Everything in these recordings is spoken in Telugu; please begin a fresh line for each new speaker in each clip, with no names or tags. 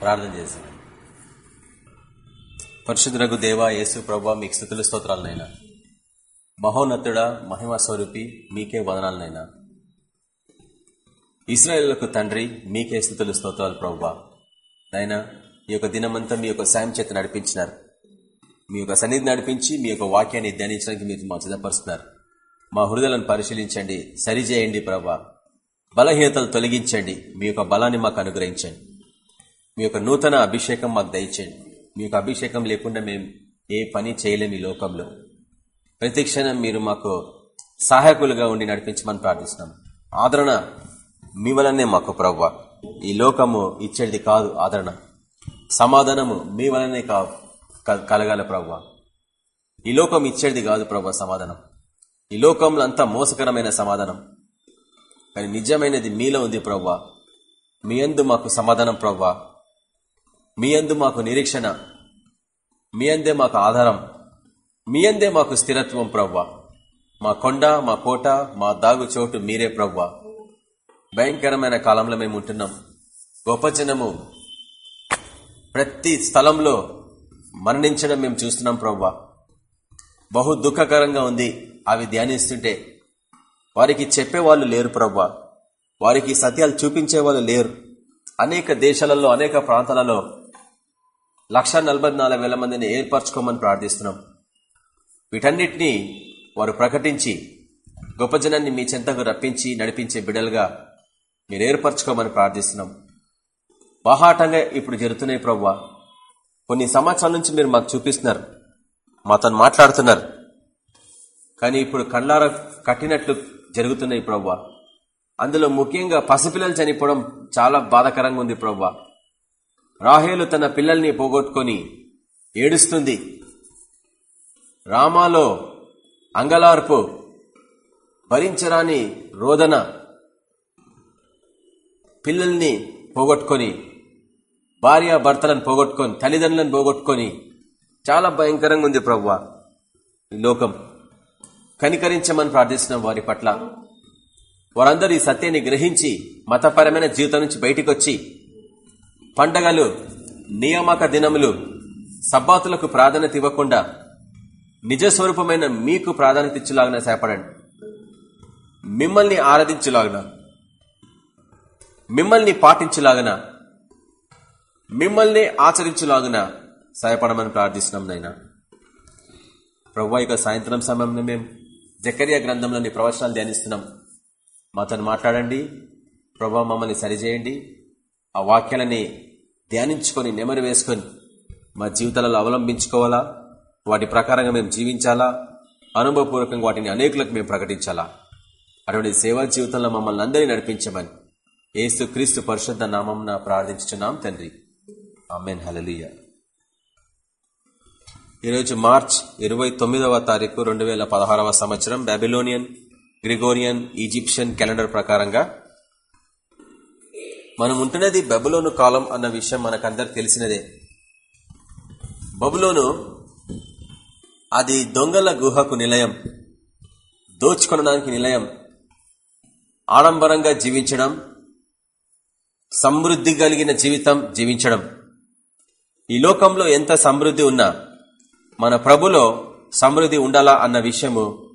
ప్రార్థన చేసి పరిశుద్ధులకు దేవా యేసు ప్రభా మీకు స్థుతుల స్తోత్రాలనైనా. మహోన్నతుడ మహిమ స్వరూపి మీకే వదనాలనైనా. ఇస్రాయేళ్ళకు తండ్రి మీకే స్థుతులు స్తోత్రాలు ప్రభా. నాయన ఈ యొక్క దినమంతా మీ యొక్క సాయం చేత నడిపించినారు. మీ యొక్క సన్నిధి నడిపించి మీ యొక్క వాక్యాన్ని ధ్యానించడానికి మీరు మా సిద్ధపరుస్తున్నారు. మా హృదయాలను పరిశీలించండి సరిచేయండి ప్రభా. బలహీనతలు తొలగించండి మీ యొక్క బలాన్ని మాకు అనుగ్రహించండి. మీ యొక్క నూతన అభిషేకం మాకు దయచేయండి. మీ యొక్క అభిషేకం లేకుండా మేము ఏ పని చేయలేము ఈ లోకంలో. ప్రతి క్షణం మీరు మాకు సహాయకులుగా ఉండి నడిపించమని ప్రార్థిస్తున్నాం. ఆదరణ మీ వలనే మాకు ప్రవ్వ. ఈ లోకము ఇచ్చేది కాదు ఆదరణ. సమాధానము మీ వలనే కలగాల ప్రవ్వ. ఈ లోకం ఇచ్చేది కాదు ప్రవ్వ సమాధానం. ఈ లోకంలో అంతా మోసకరమైన సమాధానం. కానీ నిజమైనది మీలో ఉంది ప్రవ్వ. మీ అందు మాకు సమాధానం ప్రవ్వా. మీ అందు మాకు నిరీక్షణ. మీ అందే మాకు ఆధారం. మీ అందే మాకు స్థిరత్వం ప్రవ్వా. మా కొండ మా కోట మా దాగు చోటు మీరే ప్రవ్వా. భయంకరమైన కాలంలో మేము ఉంటున్నాం. గొప్ప జనము. ప్రతి స్థలంలో మరణించడం మేము చూస్తున్నాం ప్రవ్వా. బహు దుఃఖకరంగా ఉంది అవి ధ్యానిస్తుంటే. వారికి చెప్పేవాళ్ళు లేరు ప్రవ్వా. వారికి సత్యాలు చూపించే వాళ్ళు లేరు. అనేక దేశాలలో అనేక ప్రాంతాలలో లక్ష మందిని ఏర్పరచుకోమని ప్రార్థిస్తున్నాం. వీటన్నిటినీ వారు ప్రకటించి గొప్ప జనాన్ని మీ చెంతకు రప్పించి నడిపించే బిడలుగా మీరు ఏర్పరచుకోమని ప్రార్థిస్తున్నాం. బాహాటంగా ఇప్పుడు జరుగుతున్నాయి ప్రవ్వా. కొన్ని సంవత్సరాల నుంచి మీరు మాకు చూపిస్తున్నారు. మాతో మాట్లాడుతున్నారు. కానీ ఇప్పుడు కళ్ళార కట్టినట్లు జరుగుతున్నాయి ప్రవ్వా. అందులో ముఖ్యంగా పసిపిల్లలు చనిపోవడం చాలా బాధకరంగా ఉంది ప్రవ్వా. రాహేలు తన పిల్లల్ని పోగొట్టుకొని ఏడుస్తుంది. రామాలో అంగలార్పు భరించరాని రోదన పిల్లల్ని పోగొట్టుకొని భార్య భర్తలను పోగొట్టుకొని తల్లిదండ్రులను పోగొట్టుకొని చాలా భయంకరంగా ఉంది ప్రవ్వ లోకం. కనికరించమని ప్రార్థిస్తున్నాం వారి పట్ల వారందరూ ఈ సత్యాన్ని గ్రహించి మతపరమైన జీవితం నుంచి బయటికి వచ్చి పండగలు నియామక దినములు సబ్బాతులకు ప్రాధాన్యత ఇవ్వకుండా నిజస్వరూపమైన మీకు ప్రాధాన్యత ఇచ్చేలాగిన సేపడండి. మిమ్మల్ని ఆరాధించులాగిన మిమ్మల్ని పాటించులాగన మిమ్మల్ని ఆచరించులాగున సహాయపడమని ప్రార్థిస్తున్నాం నైనా ప్రభు ఇక సాయంత్రం సమయంలో మేము జకరియా గ్రంథంలోని ప్రవచనాలు ధ్యానిస్తున్నాం. మాతో మాట్లాడండి. ప్రభు మమ్మల్ని సరిచేయండి. ఆ వాక్యాలని ధ్యానించుకొని నెమరు వేసుకొని మా జీవితాలలో అవలంబించుకోవాలా? వాటి ప్రకారంగా మేము జీవించాలా? అనుభవపూర్వకంగా వాటిని అనేకులకు మేము ప్రకటించాలా? అటువంటి సేవా జీవితంలో మమ్మల్ని అందరినీ నడిపించమని ఏసు క్రీస్తు పరిశుద్ధ నామం ప్రార్థించున్నాం తండ్రి. అమ్మేన్ హలలియ ఈరోజు మార్చ్ ఇరవై తొమ్మిదవ తారీఖు రెండు వేల పదహారవ సంవత్సరం. బాబిలోనియన్ గ్రిగోరియన్ ఈజిప్షియన్ క్యాలెండర్ ప్రకారంగా మనం ఉంటున్నది బబులోను కాలం అన్న విషయం మనకందరికి తెలిసినదే. బబులోను అది దొంగల గుహకు నిలయం దోచుకొనడానికి నిలయం ఆడంబరంగా జీవించడం సమృద్ధి కలిగిన జీవితం జీవించడం. ఈ లోకంలో ఎంత సమృద్ధి ఉన్నా మన ప్రభులో సమృద్ధి ఉండాలా అన్న విషయము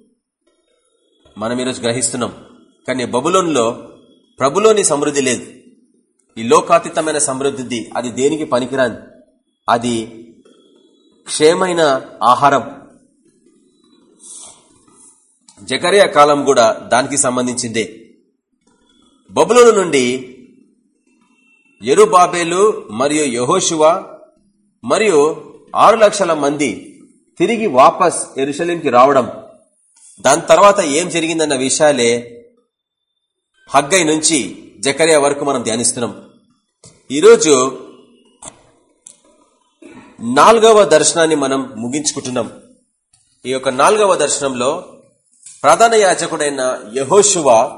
మనం ఈరోజు గ్రహిస్తున్నాం. కానీ బబులోన్లో ప్రభులోని సమృద్ధి లేదు. ఈ లోకాతీతమైన సమృద్ధి అది దేనికి పనికిరాని? అది క్షేమైన ఆహారం. జకరియా కాలం కూడా దానికి సంబంధించిందే. బబులోను నుండి ఎరుబాబేలు మరియు యహోశివ మరియు ఆరు లక్షల మంది తిరిగి వాపస్ ఎరుశలింకి రావడం. దాని తర్వాత ఏం జరిగిందన్న విషయాలే హగ్గై నుంచి జకరియా వరకు మనం ధ్యానిస్తున్నాం. ఈరోజు నాలుగవ దర్శనాన్ని మనం ముగించుకుంటున్నాం. ఈ యొక్క నాలుగవ దర్శనంలో ప్రధాన యాచకుడైన యహోశువ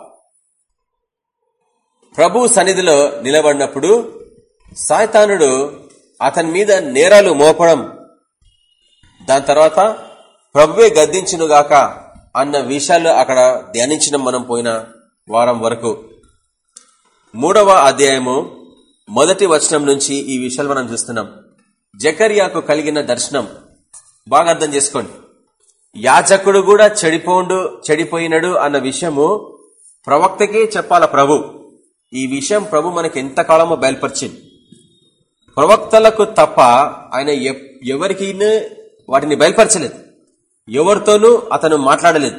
ప్రభు సన్నిధిలో నిలబడినప్పుడు సాయతానుడు అతని మీద నేరాలు మోపడం దాని తర్వాత ప్రభువే గద్దించునుగాక అన్న విషయాలు అక్కడ ధ్యానించడం మనం పోయిన వారం వరకు. మూడవ అధ్యాయము మొదటి వచనం నుంచి ఈ విషయాలు మనం చూస్తున్నాం. జకర్యాకు కలిగిన దర్శనం. బాగా అర్థం చేసుకోండి. యాజకుడు కూడా చెడిపోండు చెడిపోయినడు అన్న విషయము ప్రవక్తకే చెప్పాల ప్రభు. ఈ విషయం ప్రభు మనకి ఎంతకాలమో బయలుపరిచింది. ప్రవక్తలకు తప్ప ఆయన ఎవరికి వాటిని బయలుపరచలేదు. ఎవరితోనూ అతను మాట్లాడలేదు.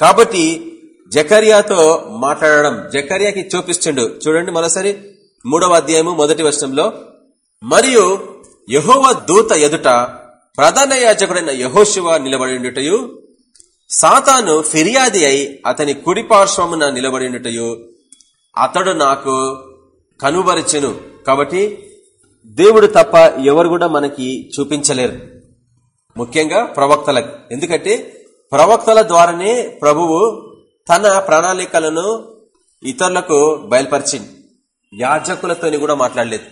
కాబట్టి జకర్యాతో మాట్లాడడం జకర్యాకి చూపిస్తుండు. చూడండి మరోసారి. మూడవ అధ్యాయము మొదటి వర్షంలో మరియు యహోవ దూత ఎదుట ప్రధాన యాజకుడైన యహోశివ నిలబడి సాతాను ఫిర్యాది అయి అతని కుడిపార్శ్వమున పార్శ్వమున అతడు నాకు కనుబరిచెను. కాబట్టి దేవుడు తప్ప ఎవరు కూడా మనకి చూపించలేరు. ముఖ్యంగా ప్రవక్తలకు. ఎందుకంటే ప్రవక్తల ద్వారానే ప్రభువు తన ప్రణాళికలను ఇతరులకు బయలుపరిచింది యాజకులతోని కూడా మాట్లాడలేదు.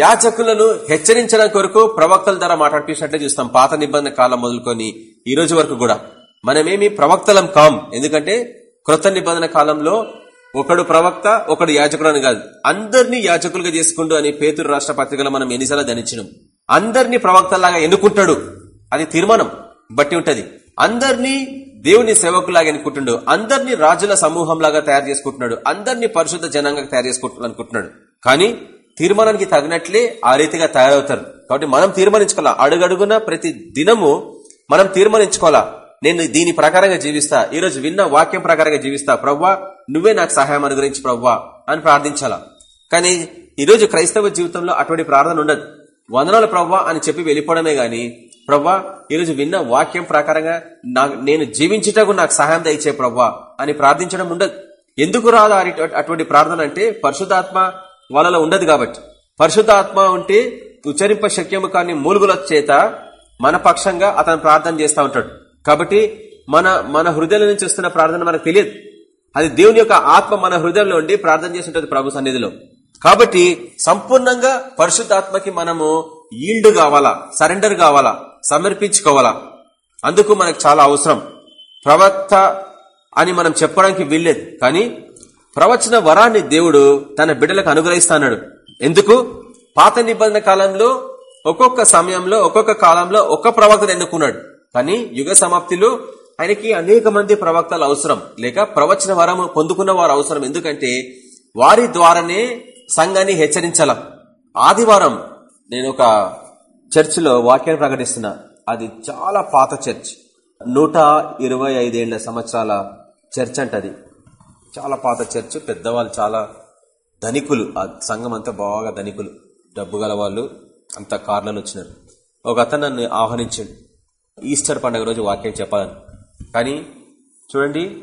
యాజకులను హెచ్చరించడం కొరకు ప్రవక్తల ద్వారా మాట్లాడిపించినట్లే చూస్తాం. పాత నిబంధన కాలం మొదలుకొని ఈ రోజు వరకు కూడా. మనమేమి ప్రవక్తలం కాం. ఎందుకంటే కృత నిబంధన కాలంలో ఒకడు ప్రవక్త ఒకడు యాజకుడు అని కాదు. అందరినీ యాజకులుగా చేసుకుంటూ అని పేతురు రాష్ట్ర పత్రికలో మనం ఎన్నిసార్లు ధనించినాం అందరినీ ప్రవక్తలాగా ఎన్నుకుంటాడు. అది తీర్మానం. బట్టి ఉంటది. అందరినీ దేవుని సేవకులాగా అనుకుంటున్నాడు అందరినీ రాజుల సమూహంలాగా తయారు చేసుకుంటున్నాడు అందరినీ పరిశుద్ధ జనంగా తయారు చేసుకుంటున్నాడు అనుకుంటున్నాడు. కానీ తీర్మానానికి తగినట్లే ఆ రీతిగా తయారవుతారు. కాబట్టి మనం తీర్మానించుకోవాలా? అడుగడుగున ప్రతి దినము మనం తీర్మానించుకోవాలా? నేను దీని ప్రకారంగా జీవిస్తా ఈ రోజు విన్న వాక్యం ప్రకారంగా జీవిస్తా. ప్రవ్వా నువ్వే నాకు సహాయం అనుగ్రహించి ప్రవ్వా అని ప్రార్థించాలా? కానీ ఈరోజు క్రైస్తవ జీవితంలో అటువంటి ప్రార్థన ఉండదు. వందనాల ప్రవ్వా అని చెప్పి వెళ్ళిపోవడమే గాని ప్రవ్వా ఈరోజు విన్న వాక్యం ప్రకారంగా నేను జీవించుటకు నాకు సహాయం దయచే ప్రవ్వా అని ప్రార్థించడం ఉండదు. ఎందుకు రాదు అటువంటి ప్రార్థన అంటే పరిశుధాత్మ వాళ్ళలో ఉండదు కాబట్టి. పరిశుధాత్మ ఉంటే ఉచ్చరింప శక్యము కానీ మూలుగుల చేత మన పక్షంగా అతను ప్రార్థన చేస్తూ ఉంటాడు. కాబట్టి మన మన హృదయం నుంచి వస్తున్న ప్రార్థన మనకు తెలియదు. అది దేవుని యొక్క ఆత్మ మన హృదయంలో ఉండి ప్రార్థన చేస్తుంటది ప్రభు సన్నిధిలో. కాబట్టి సంపూర్ణంగా పరిశుద్ధాత్మకి మనము ఈల్డ్ కావాలా సరెండర్ కావాలా? సమర్పించుకోవాలా? అందుకు మనకు చాలా అవసరం. ప్రవక్త అని మనం చెప్పడానికి వీల్లేదు. కానీ ప్రవచన వరాన్ని దేవుడు తన బిడ్డలకు అనుగ్రహిస్తాడు ఎందుకు? పాత నిబంధన కాలంలో ఒక్కొక్క సమయంలో ఒక్కొక్క కాలంలో ఒక్క ప్రవక్తను ఎన్నుకున్నాడు. కానీ యుగ సమాప్తిలో ఆయనకి అనేక మంది ప్రవక్తలు అవసరం. లేక ప్రవచన వరము పొందుకున్న వారు అవసరం. ఎందుకంటే వారి ద్వారానే సంఘాన్ని హెచ్చరించాల. ఆదివారం నేను ఒక చర్చిలో వాక్యాన్ని ప్రకటిస్తున్నా అది చాలా పాత చర్చ్. నూట ఇరవై ఐదేళ్ళ సంవత్సరాల చర్చ్ అంటది చాలా పాత చర్చ్ పెద్దవాళ్ళు చాలా ధనికులు. ఆ సంఘం అంతా బాగా ధనికులు. డబ్బు గల వాళ్ళు అంత కార్లను వచ్చినారు. ఒక అతను నన్ను ఆహ్వానించాడు. ఈస్టర్ పండుగ రోజు వాక్యం చెప్పాలని. కానీ చూడండి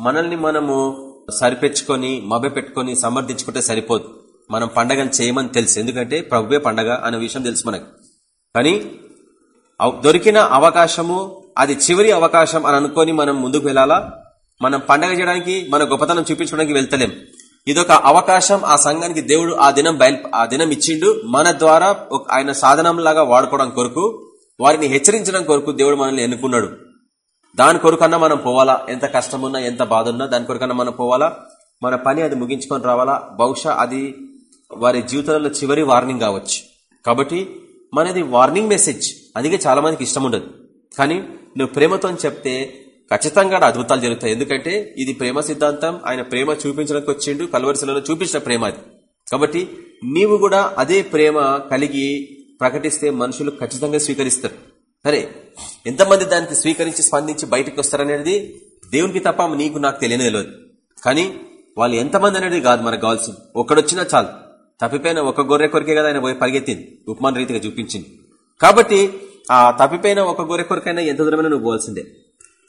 మనల్ని మనము సరిపెచ్చుకొని మభ్య పెట్టుకుని సమర్థించుకుంటే సరిపోదు. మనం పండగను చేయమని తెలుసు. ఎందుకంటే ప్రభువే పండగ అనే విషయం తెలుసు మనకు. కానీ దొరికిన అవకాశము అది చివరి అవకాశం అని అనుకొని మనం ముందుకు వెళ్ళాలా మనం పండగ చేయడానికి మన గొప్పతనం చూపించడానికి వెళ్తలేం. ఇదొక అవకాశం ఆ సంఘానికి దేవుడు ఆ దినం బయలు ఆ దినం ఇచ్చిండు. మన ద్వారా ఆయన సాధనం లాగా వాడుకోవడం కొరకు వారిని హెచ్చరించడం కొరకు దేవుడు మనల్ని ఎన్నుకున్నాడు. దాని కొరకన్నా మనం పోవాలా? ఎంత కష్టమున్నా ఎంత బాధ ఉన్నా దాని కొరకన్నా మనం పోవాలా? మన పని అది ముగించుకొని రావాలా? బహుశా అది వారి జీవితంలో చివరి వార్నింగ్ కావచ్చు. కాబట్టి మనది వార్నింగ్ మెసేజ్ అందుకే చాలా మందికి ఇష్టం ఉండదు కానీ నువ్వు ప్రేమతో చెప్తే ఖచ్చితంగా అద్భుతాలు జరుగుతాయి. ఎందుకంటే ఇది ప్రేమ సిద్ధాంతం. ఆయన ప్రేమ చూపించడానికి వచ్చిండు కలవరిసలలో చూపించిన ప్రేమ అది. కాబట్టి నీవు కూడా అదే ప్రేమ కలిగి ప్రకటిస్తే మనుషులు ఖచ్చితంగా స్వీకరిస్తారు. సరే ఎంతమంది దానికి స్వీకరించి స్పందించి బయటకు వస్తారనేది దేవునికి తప్ప నీకు నాకు తెలియనే తెలియదు కానీ వాళ్ళు ఎంతమంది అనేది కాదు మనకు కావాల్సింది. ఒకడొచ్చినా చాలు. తప్పిపోయిన ఒక గొర్రె కొరికే కదా ఆయన పోయి పరిగెత్తింది. ఉపమాన రీతిగా చూపించింది. కాబట్టి ఆ తప్పిపోయిన ఒక గొర్రె కొరకైనా ఎంత దూరమైనా నువ్వు పోవాల్సిందే.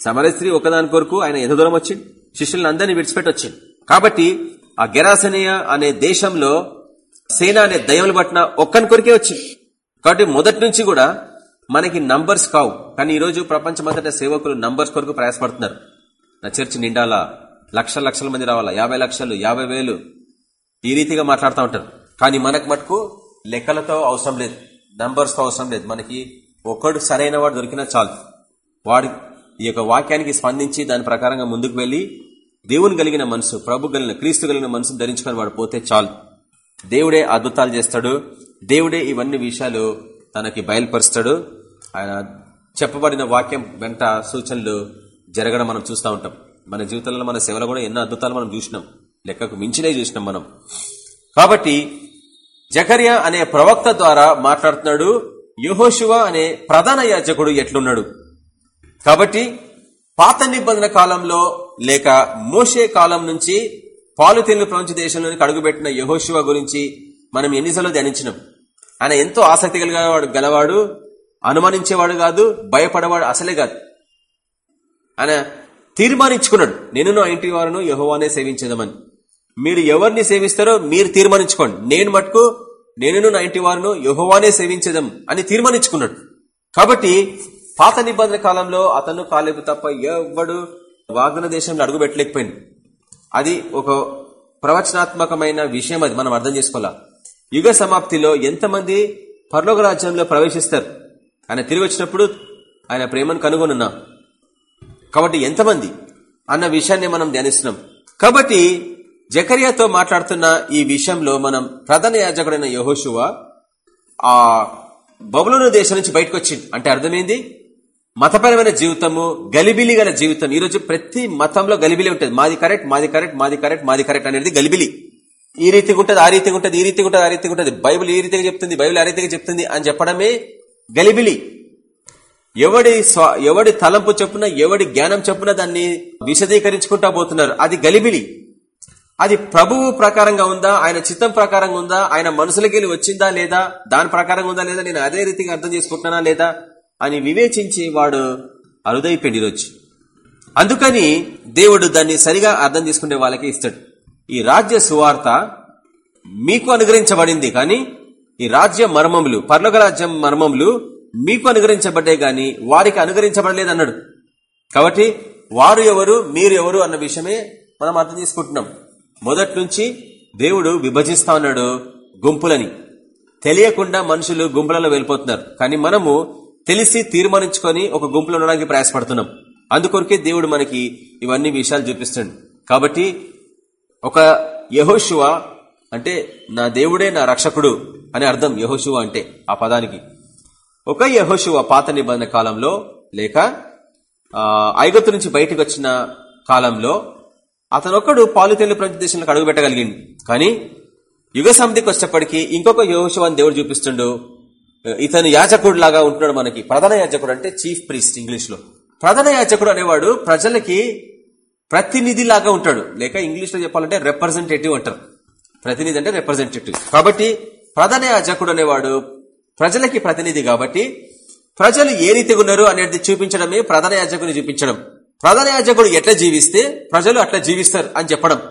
సమరస్త్రీ ఒకదాని కొరకు ఆయన ఎంత దూరం వచ్చింది శిష్యులను అందరినీ విడిచిపెట్టి వచ్చింది కాబట్టి ఆ గెరాసనీయ అనే దేశంలో సేన అనే దయ్యములు పట్టిన ఒక్కని కొరికే వచ్చింది కాబట్టి మొదటి నుంచి కూడా మనకి నంబర్స్ కావు. కానీ ఈరోజు ప్రపంచమంతటా సేవకులు నంబర్స్ కొరకు ప్రయాసపడుతున్నారు. నా చర్చ్ నిండాలా లక్షల లక్షల మంది రావాలా? యాభై లక్షలు యాభై వేలు ఈ రీతిగా మాట్లాడుతూ ఉంటారు. కానీ మనకు మటుకు లెక్కలతో అవసరం లేదు. నంబర్స్తో అవసరం లేదు. మనకి ఒకడు సరైన వాడు దొరికినా చాలు. వాడి ఈ యొక్క వాక్యానికి స్పందించి దాని ప్రకారంగా ముందుకు వెళ్ళి దేవుని కలిగిన మనసు ప్రభు కలిగిన క్రీస్తు కలిగిన మనసు ధరించుకొని వాడు పోతే చాలు. దేవుడే అద్భుతాలు చేస్తాడు. దేవుడే ఇవన్నీ విషయాలు తనకి బయలుపరుస్తాడు. ఆయన చెప్పబడిన వాక్యం వెంట సూచనలు జరగడం మనం చూస్తూ ఉంటాం. మన జీవితంలో మన సేవలో కూడా ఎన్నో అద్భుతాలు మనం చూసినాం. లెక్కకు మించినే చూసినాం మనం. కాబట్టి జకర్య అనే ప్రవక్త ద్వారా మాట్లాడుతున్నాడు యహోశివ అనే ప్రధాన యాజకుడు ఎట్లున్నాడు. కాబట్టి పాత నిబంధన కాలంలో లేక మోషే కాలం నుంచి పాలుతీన్లు ప్రపంచ దేశంలోనికి అడుగుపెట్టిన యహోశివ గురించి మనం ఎన్నిసార్లు ధ్యానించినాం. ఆయన ఎంతో ఆసక్తి కలిగేవాడు గలవాడు అనుమానించేవాడు కాదు భయపడేవాడు అసలే కాదు. ఆయన తీర్మానించుకున్నాడు నేను నా ఇంటి వారును యహోవానే సేవించేదమని. మీరు ఎవరిని సేవిస్తారో మీరు తీర్మానించుకోండి. నేను మటుకు నేను నా ఇంటి వారును యహోవానే సేవించేదం అని తీర్మానించుకున్నాడు. కాబట్టి పాత నిబంధన కాలంలో అతను కాలేపు తప్ప ఎవడు వాగ్న దేశంలో అడుగుపెట్టలేకపోయింది అది ఒక ప్రవచనాత్మకమైన విషయం అది మనం అర్థం చేసుకోవాలా. యుగ సమాప్తిలో ఎంతమంది పర్లోక రాజ్యంలో ప్రవేశిస్తారు? ఆయన తిరిగి వచ్చినప్పుడు ఆయన ప్రేమను కనుగొనున్నా. కాబట్టి ఎంతమంది? అన్న విషయాన్ని మనం ధ్యానిస్తున్నాం. కాబట్టి జకరియాతో మాట్లాడుతున్న ఈ విషయంలో మనం ప్రధాన యాజకుడైన యహోశువ ఆ బబులోను దేశం నుంచి బయటకు వచ్చింది అంటే అర్థమైంది? మతపరమైన జీవితము గలిబిలి గల జీవితం. ఈరోజు ప్రతి మతంలో గలిబిలి ఉంటుంది. మాది కరెక్ట్ మాది కరెక్ట్ మాది కరెక్ట్ మాది కరెక్ట్ అనేది గలిబిలి. ఈ రీతిగా ఉంటుంది ఆ రీతిగా ఉంటుంది ఈ రీతిగా ఉంటుంది ఆ రీతిగా ఉంటుంది. బైబిల్ ఈ రీతిగా చెప్తుంది బైబిల్ ఆ రీతిగా చెప్తుంది అని చెప్పడమే గలిబిలి. ఎవడి ఎవడి తలంపు చెప్పున ఎవడి జ్ఞానం చెప్పున దాన్ని విశదీకరించుకుంటా పోతున్నారు. అది గలిబిలి. అది ప్రభువు ప్రకారంగా ఉందా? ఆయన చిత్తం ప్రకారంగా ఉందా? ఆయన మనసులకి వచ్చిందా లేదా? దాని ప్రకారంగా ఉందా లేదా? నేను అదే రీతిగా అర్థం చేసుకుంటున్నా లేదా? అని వివేచించి వాడు అరుదైపోయింది ఈరోజు అందుకని దేవుడు దాన్ని సరిగా అర్థం చేసుకునే వాళ్ళకి ఇస్తాడు. ఈ రాజ్య సువార్త మీకు అనుగ్రహించబడింది కానీ ఈ రాజ్య మర్మములు పర్లోక రాజ్యం మర్మములు మీకు అనుగ్రహించబడ్డే గాని వారికి అనుగ్రహించబడలేదు అన్నాడు కాబట్టి వారు ఎవరు మీరు ఎవరు అన్న విషయమే మనం అర్థం చేసుకుంటున్నాం. మొదటి నుంచి దేవుడు విభజిస్తా ఉన్నాడు గుంపులని. తెలియకుండా మనుషులు గుంపులలో వెళ్ళిపోతున్నారు. కానీ మనము తెలిసి తీర్మానించుకొని ఒక గుంపులో ఉండడానికి ప్రయాసపడుతున్నాం. అందుకొరకే దేవుడు మనకి ఇవన్నీ విషయాలు చూపిస్తాడు కాబట్టి ఒక యహోశివ అంటే నా దేవుడే నా రక్షకుడు అని అర్థం యహోశివ అంటే ఆ పదానికి. ఒక యహోశివ పాత నిబంధన కాలంలో లేక ఐగత్తు నుంచి బయటకు వచ్చిన కాలంలో అతనొక్కడు పాలుతెల్లి ప్రదేశంలోకి అడుగు పెట్టగలిగింది కానీ యుగ సమితికి వచ్చేప్పటికీ ఇంకొక యహోశువాన్ని దేవుడు చూపిస్తుండు. ఇతను యాజకుడు లాగా ఉంటున్నాడు మనకి. ప్రధాన యాజకుడు అంటే చీఫ్ ప్రీస్ట్ ఇంగ్లీష్లో ప్రధాన యాజకుడు అనేవాడు ప్రజలకి ప్రతినిధి లాగా ఉంటాడు. లేక ఇంగ్లీష్లో చెప్పాలంటే రిప్రజెంటేటివ్ అంటారు. ప్రతినిధి అంటే రిప్రజెంటేటివ్ కాబట్టి ప్రధాన యాజకుడు అనేవాడు ప్రజలకి ప్రతినిధి కాబట్టి ప్రజలు ఏ రీతిగా ఉన్నారు అనేది చూపించడమే ప్రధాన యాజకుని చూపించడం. ప్రధాన యాజకుడు ఎట్లా జీవిస్తే ప్రజలు అట్లా జీవిస్తారు అని చెప్పడం.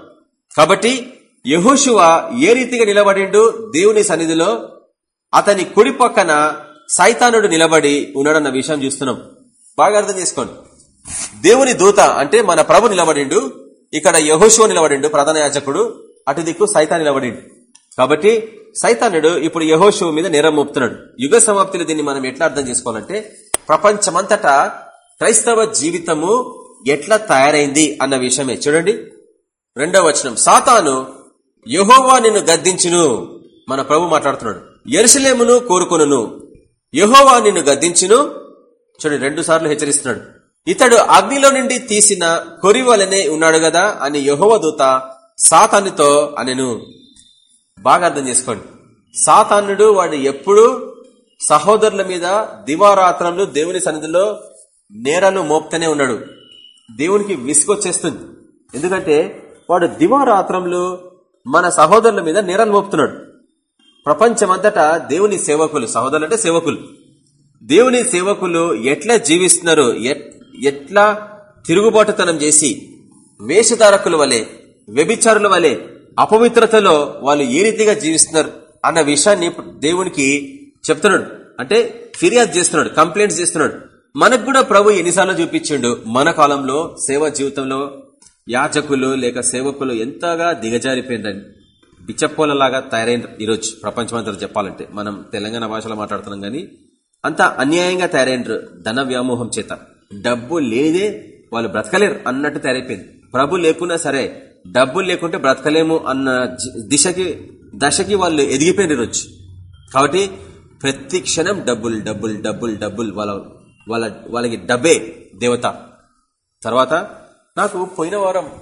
కాబట్టి యహోశివ ఏ రీతిగా నిలబడిండు? దేవుని సన్నిధిలో అతని కుడి పక్కన సైతానుడు నిలబడి ఉన్నాడన్న విషయం చూస్తున్నాం. బాగా అర్థం చేసుకోండి. దేవుని దూత అంటే మన ప్రభు నిలబడిండు ఇక్కడ యహోశివ నిలబడిండు ప్రధాన యాజకుడు అటు దిక్కు సైతా నిలబడిండు. కాబట్టి సైతానుడు ఇప్పుడు యహోశివ మీద నేరం మోపుతున్నాడు. యుగ సమాప్తిలో దీన్ని మనం ఎట్లా అర్థం చేసుకోవాలంటే ప్రపంచమంతటా క్రైస్తవ జీవితము ఎట్లా తయారైంది అన్న విషయమే. చూడండి. రెండవ వచనం. సాతాను యహోవా నిన్ను గద్దించును. మన ప్రభు మాట్లాడుతున్నాడు. ఎరుసలేమును కోరుకును యహోవా నిన్ను గద్దించును. చూడండి రెండు సార్లు హెచ్చరిస్తున్నాడు. ఇతడు అగ్నిలో నుండి తీసిన కొరివలనే ఉన్నాడు గదా అని యహోవ దూత సాతానుతో అనెను. బాగా అర్థం చేసుకోండి. సాతానుడు వాడు ఎప్పుడు సహోదరుల మీద దివారాత్రంలో దేవుని సన్నిధిలో నేరాలు మోపుతూనే ఉన్నాడు. దేవునికి విసుగొచ్చేస్తుంది. ఎందుకంటే వాడు దివారాత్రంలో మన సహోదరుల మీద నేరాలు మోపుతున్నాడు. ప్రపంచమంతటా దేవుని సేవకులు సహోదరులు అంటే సేవకులు. దేవుని సేవకులు ఎట్లా జీవిస్తున్నారు ఎట్లా తిరుగుబాటుతనం చేసి వేషధారకుల వలె వ్యభిచారుల వలె అపవిత్రతలో వాళ్ళు ఏ రీతిగా జీవిస్తున్నారు అన్న విషయాన్ని దేవునికి చెప్తున్నాడు. అంటే ఫిర్యాదు చేస్తున్నాడు కంప్లైంట్స్ చేస్తున్నాడు. మనకు కూడా ప్రభు ఎన్నిసార్లు చూపించిండు. మన కాలంలో సేవా జీవితంలో యాచకులు లేక సేవకులు ఎంతగా దిగజారిపోయిందని. బిచ్చపోలలాగా తయారైన ఈరోజు ప్రపంచమంతా చెప్పాలంటే. మనం తెలంగాణ భాషలో మాట్లాడుతున్నాం గానీ అంత అన్యాయంగా తయారైనరు ధన వ్యామోహం చేత. డబ్బు లేదే వాళ్ళు బ్రతకలేరు అన్నట్టు తయారైపోయింది. ప్రభు లేకున్నా సరే డబ్బు లేకుంటే బ్రతకలేము అన్న దిశకి దశకి వాళ్ళు ఎదిగిపోయిన ఈరోజు. కాబట్టి ప్రతి క్షణం డబ్బులు డబ్బులు డబ్బులు డబ్బులు వాళ్ళ వాళ్ళ వాళ్ళకి డబ్బే దేవత. తర్వాత నాకు పోయిన వారం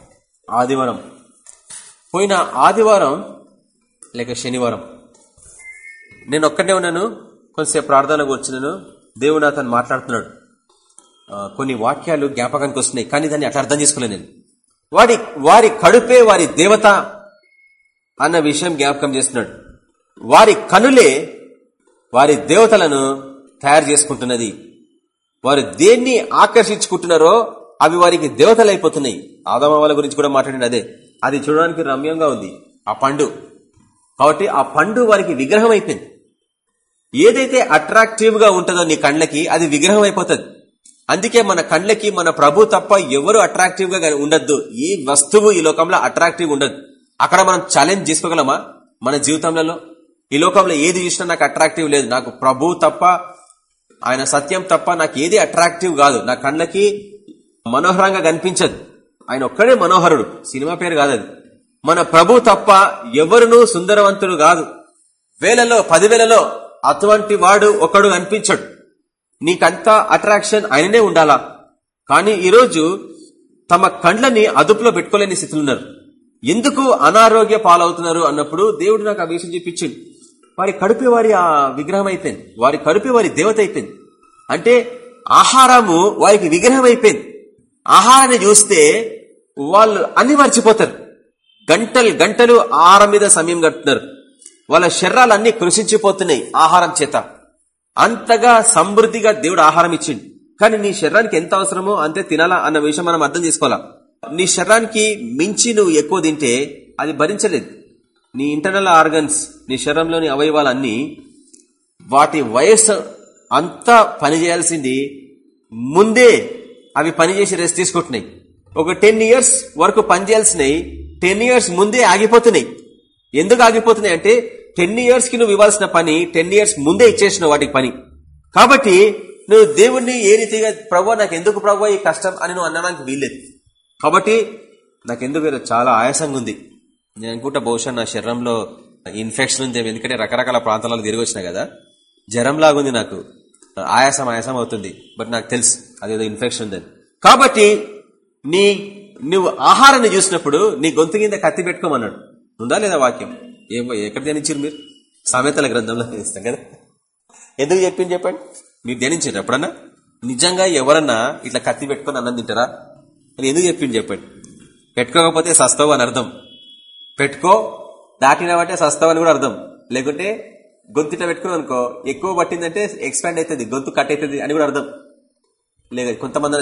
ఆదివారం. పోయిన ఆదివారం లేక శనివారం. నేను ఒక్కటే ఉన్నాను కొంతసేపు ప్రార్థనకు వచ్చినాను దేవుడు అతను మాట్లాడుతున్నాడు. కొన్ని వాక్యాలు జ్ఞాపకానికి వస్తున్నాయి కానీ దాన్ని అట్లా అర్థం చేసుకోలేదు నేను. వాడి వారి కడుపే వారి దేవత అన్న విషయం జ్ఞాపకం చేస్తున్నాడు. వారి కనులే వారి దేవతలను తయారు చేసుకుంటున్నది. వారు దేన్ని ఆకర్షించుకుంటున్నారో అవి వారికి దేవతలు అయిపోతున్నాయి ఆదమ వాళ్ళ గురించి కూడా మాట్లాడింది అదే. అది చూడడానికి రమ్యంగా ఉంది. ఆ పండు. కాబట్టి ఆ పండు వారికి విగ్రహం అయిపోయింది ఏదైతే అట్రాక్టివ్గా ఉంటుందో నీ కండ్లకి అది విగ్రహం అయిపోతుంది అందుకే మన కండ్లకి మన ప్రభు తప్ప ఎవరు అట్రాక్టివ్గా ఉండద్దు. ఈ వస్తువు ఈ లోకంలో అట్రాక్టివ్ ఉండదు. అక్కడ మనం ఛాలెంజ్ చేసుకోగలమా? మన జీవితంలో? ఈ లోకంలో ఏది చూసినా నాకు అట్రాక్టివ్ లేదు. నాకు ప్రభు తప్ప ఆయన సత్యం తప్ప నాకు ఏది అట్రాక్టివ్ కాదు. నా కళ్ళకి మనోహరంగా కనిపించదు. ఆయన ఒక్కడే మనోహరుడు. సినిమా పేరు కాదు అది. మన ప్రభు తప్ప ఎవరునూ సుందరవంతుడు కాదు. వేలలో పదివేలలో అటువంటి వాడు ఒకడు కనిపించడు. నీకంతా అట్రాక్షన్ ఆయననే ఉండాలా? కానీ ఈరోజు తమ కండ్లని అదుపులో పెట్టుకోలేని స్థితిలో ఉన్నారు. ఎందుకు అనారోగ్య పాలవుతున్నారు అన్నప్పుడు దేవుడు నాకు ఆ విషయం చూపించింది వారి కడుపు వారి ఆ విగ్రహం అయిపోయింది. వారి కడుపు వారి దేవత అయిపోయింది. అంటే ఆహారము వారికి విగ్రహం అయిపోయింది. ఆహారాన్ని చూస్తే వాళ్ళు అన్ని మర్చిపోతారు. గంటలు గంటలు ఆహారం మీద సమయం గడుపుతున్నారు. వాళ్ళ శరీరాలన్నీ కృషించిపోతున్నాయి ఆహారం చేత. అంతగా సమృద్ధిగా దేవుడు ఆహారం ఇచ్చిండు. కానీ నీ శరీరానికి ఎంత అవసరమో అంతే తినాలా అన్న విషయం మనం అర్థం చేసుకోవాలా. నీ శరీరానికి మించి నువ్వు ఎక్కువ తింటే అది భరించలేదు. నీ ఇంటర్నల్ ఆర్గన్స్ నీ శరీరంలోని అవయవాలన్నీ వాటి వయస్సు అంతా పనిచేయాల్సింది ముందే అవి పనిచేసి రెస్ట్ తీసుకుంటున్నాయి. ఒక టెన్ ఇయర్స్ వరకు పనిచేయాల్సినవి టెన్ ఇయర్స్ ముందే ఆగిపోతున్నాయి. ఎందుకు ఆగిపోతున్నాయి అంటే టెన్ ఇయర్స్కి నువ్వు ఇవ్వాల్సిన పని టెన్ ఇయర్స్ ముందే ఇచ్చేసినావు వాటికి పని. కాబట్టి నువ్వు దేవుణ్ణి ఏ రీతిగా ప్రభు నాకు ఎందుకు ప్రభు ఈ కష్టం అని నువ్వు అనడానికి వీల్లేదు. కాబట్టి నాకు ఎందుకు చాలా ఆయాసంగా ఉంది. నేను అనుకుంటా బహుశా నా శరీరంలో ఇన్ఫెక్షన్ ఉంది ఎందుకంటే రకరకాల ప్రాంతాలలో తిరిగి వచ్చినా కదా. జ్వరం లాగుంది నాకు. ఆయాసం ఆయాసం అవుతుంది. బట్ నాకు తెలుసు అదేదో ఇన్ఫెక్షన్ ఉందని. కాబట్టి నీ నువ్వు ఆహారాన్ని చూసినప్పుడు నీ గొంతు కింద కత్తి పెట్టుకోమన్నాడు. ఉందా లేదా వాక్యం? ఏమో ఎక్కడ ధ్యానించారు మీరు? సామెతల గ్రంథంలో ధ్యానిస్తాం కదా. ఎందుకు చెప్పింది చెప్పండి? మీరు ధ్యానించారు ఎప్పుడన్నా? నిజంగా ఎవరన్నా ఇట్లా కత్తి పెట్టుకొని అన్నం తింటారా? అని ఎందుకు చెప్పింది చెప్పండి? పెట్టుకోకపోతే సస్తవు అని అర్థం. పెట్టుకో దాటినవంటే సస్తవు అని కూడా అర్థం. లేకుంటే గొంతుట పెట్టుకుని అనుకో ఎక్కువ పట్టిందంటే ఎక్స్పాండ్ అవుతుంది గొంతు కట్ అవుతుంది అని కూడా అర్థం. లేదు కొంతమంది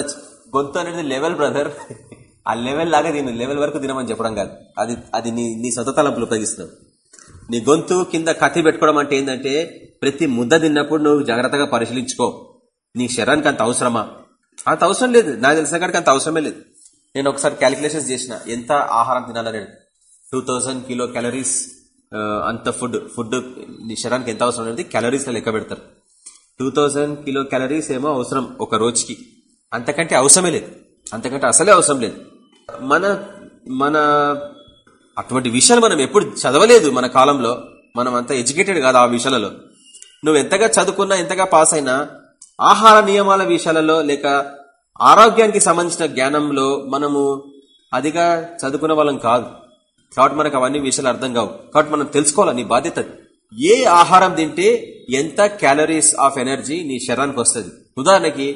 గొంతు అనేది లెవెల్ బ్రదర్ ఆ లెవెల్ లాగా దీని లెవెల్ వరకు తినమని చెప్పడం కాదు. అది అది నీ నీ సొంత తలంపులు ఉపయోగిస్తున్నావు. నీ గొంతు కింద కత్తి పెట్టుకోవడం అంటే ఏంటంటే ప్రతి ముద్ద తిన్నప్పుడు నువ్వు జాగ్రత్తగా పరిశీలించుకో. నీ శరీరానికి అంత అవసరమా? అంత అవసరం లేదు. నాకు తెలిసిన కాడికి అంత అవసరమే లేదు. నేను ఒకసారి క్యాలిక్యులేషన్స్ చేసిన ఎంత ఆహారం తినాలని టూ థౌసండ్ కిలో క్యాలరీస్ అంత ఫుడ్ ఫుడ్ శరానికి ఎంత అవసరం అనేది క్యాలరీస్ లెక్క పెడతారు. టూ థౌజండ్ కిలో క్యాలరీస్ ఏమో అవసరం ఒక రోజుకి. అంతకంటే అవసరమే లేదు. అంతకంటే అసలే అవసరం లేదు. మన మన అటువంటి విషయాలు మనం ఎప్పుడు చదవలేదు మన కాలంలో. మనం అంత ఎడ్యుకేటెడ్ కాదు ఆ విషయాలలో. నువ్వు ఎంతగా చదువుకున్నా ఎంతగా పాస్ అయినా ఆహార నియమాల విషయాలలో లేక ఆరోగ్యానికి సంబంధించిన జ్ఞానంలో మనము అదిగా చదువుకున్న వాళ్ళం కాదు. కాబట్టి మనకు అవన్నీ విషయాలు అర్థం కావు. కాబట్టి మనం తెలుసుకోవాలి నీ బాధ్యత? ఏ ఆహారం తింటే ఎంత క్యాలరీస్ ఆఫ్ ఎనర్జీ నీ శరీరానికి వస్తుంది? ఉదాహరణకి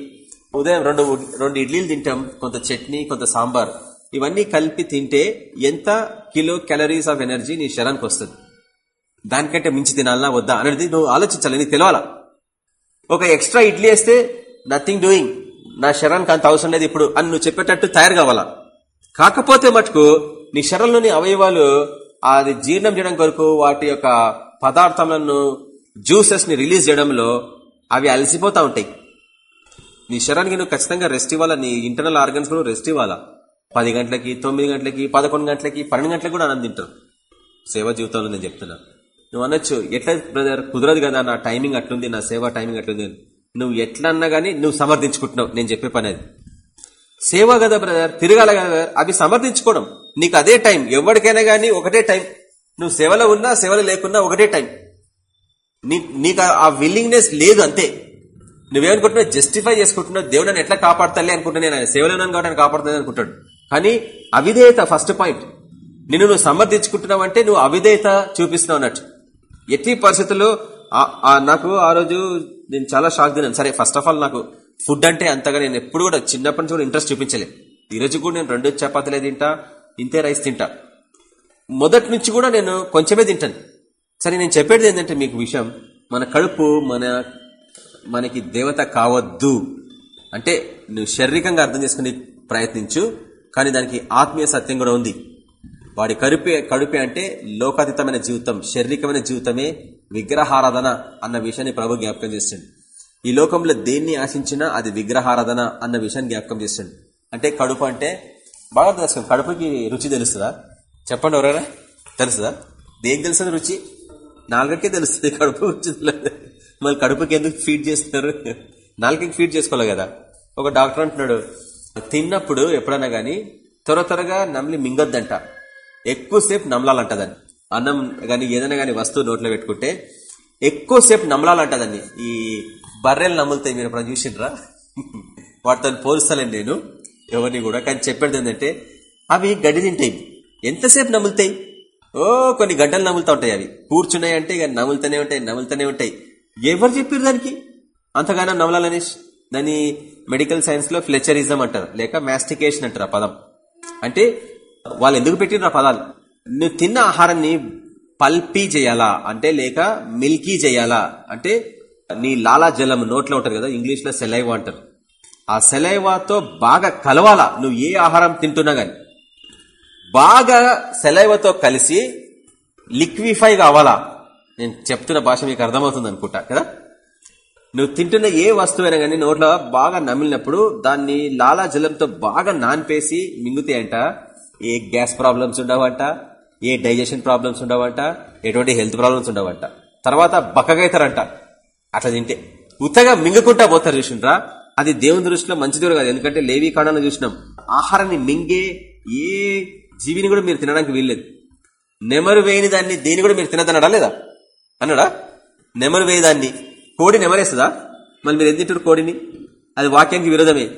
ఉదయం రెండు రెండు ఇడ్లీలు తింటాం కొంత చట్నీ కొంత సాంబార్. ఇవన్నీ కలిపి తింటే ఎంత కిలో క్యాలరీస్ ఆఫ్ ఎనర్జీ నీ శరీరానికి వస్తుంది? దానికంటే మించి తినాలన్నా వద్దా అనేది నువ్వు ఆలోచించాలి నీకు తెలవాలా ఒక ఎక్స్ట్రా ఇడ్లీ వేస్తే నథింగ్ డూయింగ్ నా శరీరానికి అంత అవసరం లేదు ఇప్పుడు అని నువ్వు చెప్పేటట్టు తయారు కావాలా? కాకపోతే మటుకు నీ శరీరంలోని అవయవాలు అది జీర్ణం చేయడం కొరకు వాటి యొక్క పదార్థాలను జ్యూసెస్ని రిలీజ్ చేయడంలో అవి అలసిపోతా ఉంటాయి. నీ శరీరానికి నువ్వు ఖచ్చితంగా రెస్ట్ ఇవ్వాలా? నీ ఇంటర్నల్ ఆర్గన్స్ కూడా రెస్ట్ ఇవ్వాలా? పది గంటలకి తొమ్మిది గంటలకి పదకొండు గంటలకి పన్నెండు గంటలకు కూడా ఆనందింటారు సేవ జీవితంలో నేను చెప్తున్నా. నువ్వు అనొచ్చు ఎట్లా బ్రదర్ కుదరదు కదా నా టైమింగ్ అట్లుంది నా సేవ టైమింగ్ అట్లుంది నువ్వు ఎట్లన్నా గానీ నువ్వు సమర్థించుకుంటున్నావు నేను చెప్పే పని అది. సేవ కదా బ్రదర్ తిరగాల కదా అవి సమర్థించుకోవడం. నీకు అదే టైం ఎవరికైనా గానీ ఒకటే టైం. నువ్వు సేవలో ఉన్నా సేవలో లేకున్నా ఒకటే టైం. నీ నీకు ఆ విల్లింగ్నెస్ లేదు అంతే. నువ్వేమనుకుంటున్నావు? జస్టిఫై చేసుకుంటున్నావు? దేవుడు నన్ను ఎట్లా కాపాడతాలే అనుకుంటున్నా నేను సేవలో ఉన్నాను కాబట్టి కాపాడుతుంది అనుకుంటాడు కానీ అవిధేయత ఫస్ట్ పాయింట్ నిన్ను నువ్వు సమర్థించుకుంటున్నావు అంటే నువ్వు అవిధేయత చూపిస్తున్నావు అన్నట్టు. ఎట్టి పరిస్థితుల్లో నాకు ఆ రోజు నేను చాలా షాక్ తిన్నాను సరే ఫస్ట్ ఆఫ్ ఆల్ నాకు ఫుడ్ అంటే అంతగా నేను ఎప్పుడు కూడా చిన్నప్పటి నుంచి కూడా ఇంట్రెస్ట్ చూపించలేదు ఈరోజు కూడా నేను రెండు చపాతీలే తింటా ఇంతే రైస్ తింటా. మొదటి నుంచి కూడా నేను కొంచెమే తింటాను. సరే నేను చెప్పేది ఏంటంటే మీకు విషయం మన కడుపు మన మనకి దేవత కావద్దు. అంటే నువ్వు శారీరకంగా అర్థం చేసుకునే ప్రయత్నించు కానీ దానికి ఆత్మీయ సత్యం కూడా ఉంది. వాడి కడుపే కడుపే అంటే లోకాతీతమైన జీవితం శారీరకమైన జీవితమే విగ్రహారాధన అన్న విషయాన్ని ప్రభు జ్ఞాపకం చేస్తుంది ఈ లోకంలో దేన్ని ఆశించినా అది విగ్రహారాధన అన్న విషయాన్ని జ్ఞాపకం చేస్తుంది. అంటే కడుపు అంటే బాగా తెలుసు కడుపుకి రుచి తెలుస్తుందా? చెప్పండి ఎవరైనా? తెలుస్తుందా? దేనికి తెలుస్తుంది రుచి? నాలుగకే తెలుస్తుంది కడుపు రుచి మళ్ళీ కడుపుకి ఎందుకు ఫీడ్ చేస్తున్నారు? నాలుగకి ఫీడ్ చేసుకోవాలి కదా. ఒక డాక్టర్ అంటున్నాడు తిన్నప్పుడు ఎప్పుడైనా కానీ త్వర త్వరగా నమిలి మింగొద్దంట. ఎక్కువసేపు నమలాలంటదని. అన్నం కానీ ఏదైనా కానీ వస్తువు నోట్లో పెట్టుకుంటే ఎక్కువసేపు నమలాలంటదని. ఈ బర్రెలు నమ్ములుతాయి మీరు ఎప్పుడు చూసిండ్రా? వాటితో పోలుస్తానండి నేను. ఎవరిని కూడా. కానీ చెప్పేది ఏంటంటే అవి గడ్డి తింటాయి. ఎంతసేపు నములుతాయి? ఓ కొన్ని గంటలు నములుతూ ఉంటాయి అవి. కూర్చున్నాయి అంటే ఇక నములుతూనే ఉంటాయి నములుతూనే ఉంటాయి. ఎవరు చెప్పారు దానికి? అంతగానో నమలాలని దాని మెడికల్ సైన్స్లో ఫ్లెచరిజం అంటారు. లేక మ్యాస్టికేషన్ అంటారు ఆ పదం. అంటే వాళ్ళు ఎందుకు పెట్టిన పదాలు? నువ్వు తిన్న ఆహారాన్ని పల్పీ చేయాలా? అంటే లేక మిల్కీ చేయాలా? అంటే నీ లాలా జలం నోట్లో ఉంటుంది కదా ఇంగ్లీష్లో సెలైవా అంటారు. ఆ సెలైవాతో బాగా కలవాలా నువ్వు ఏ ఆహారం తింటున్నా గాని. బాగా సెలైవతో కలిసి లిక్విఫై కావాలా. నేను చెప్తున్న భాష మీకు అర్థమవుతుంది అనుకుంటా కదా? నువ్వు తింటున్న ఏ వస్తువైనా కానీ నోట్లో బాగా నమిలినప్పుడు దాన్ని లాలా జలంతో బాగా నాన్పేసి మింగుతాయంట. ఏ గ్యాస్ ప్రాబ్లమ్స్ ఉండవంట ఏ డైజెషన్ ప్రాబ్లమ్స్ ఉండవంట ఎటువంటి హెల్త్ ప్రాబ్లమ్స్ ఉండవంట. తర్వాత బక్కగైతారంట అట్లా తింటే. ఉత్తగా మింగకుంటా పోతారు చూసినరా అది దేవుని దృష్టిలో మంచిది కాదు. ఎందుకంటే లేవీ కాండాలను చూసినాం. ఆహారాన్ని మింగే ఏ జీవిని కూడా మీరు తినడానికి వీల్లేదు. నెమరు వేయని దాన్ని దేని కూడా మీరు తినదన్నాడా లేదా? అన్నాడా? నెమరు వేయదాన్ని కోడి నెమరేస్తుందా? మళ్ళీ మీరు ఎందుకు కోడిని? అది వాక్యానికి విరోధమే.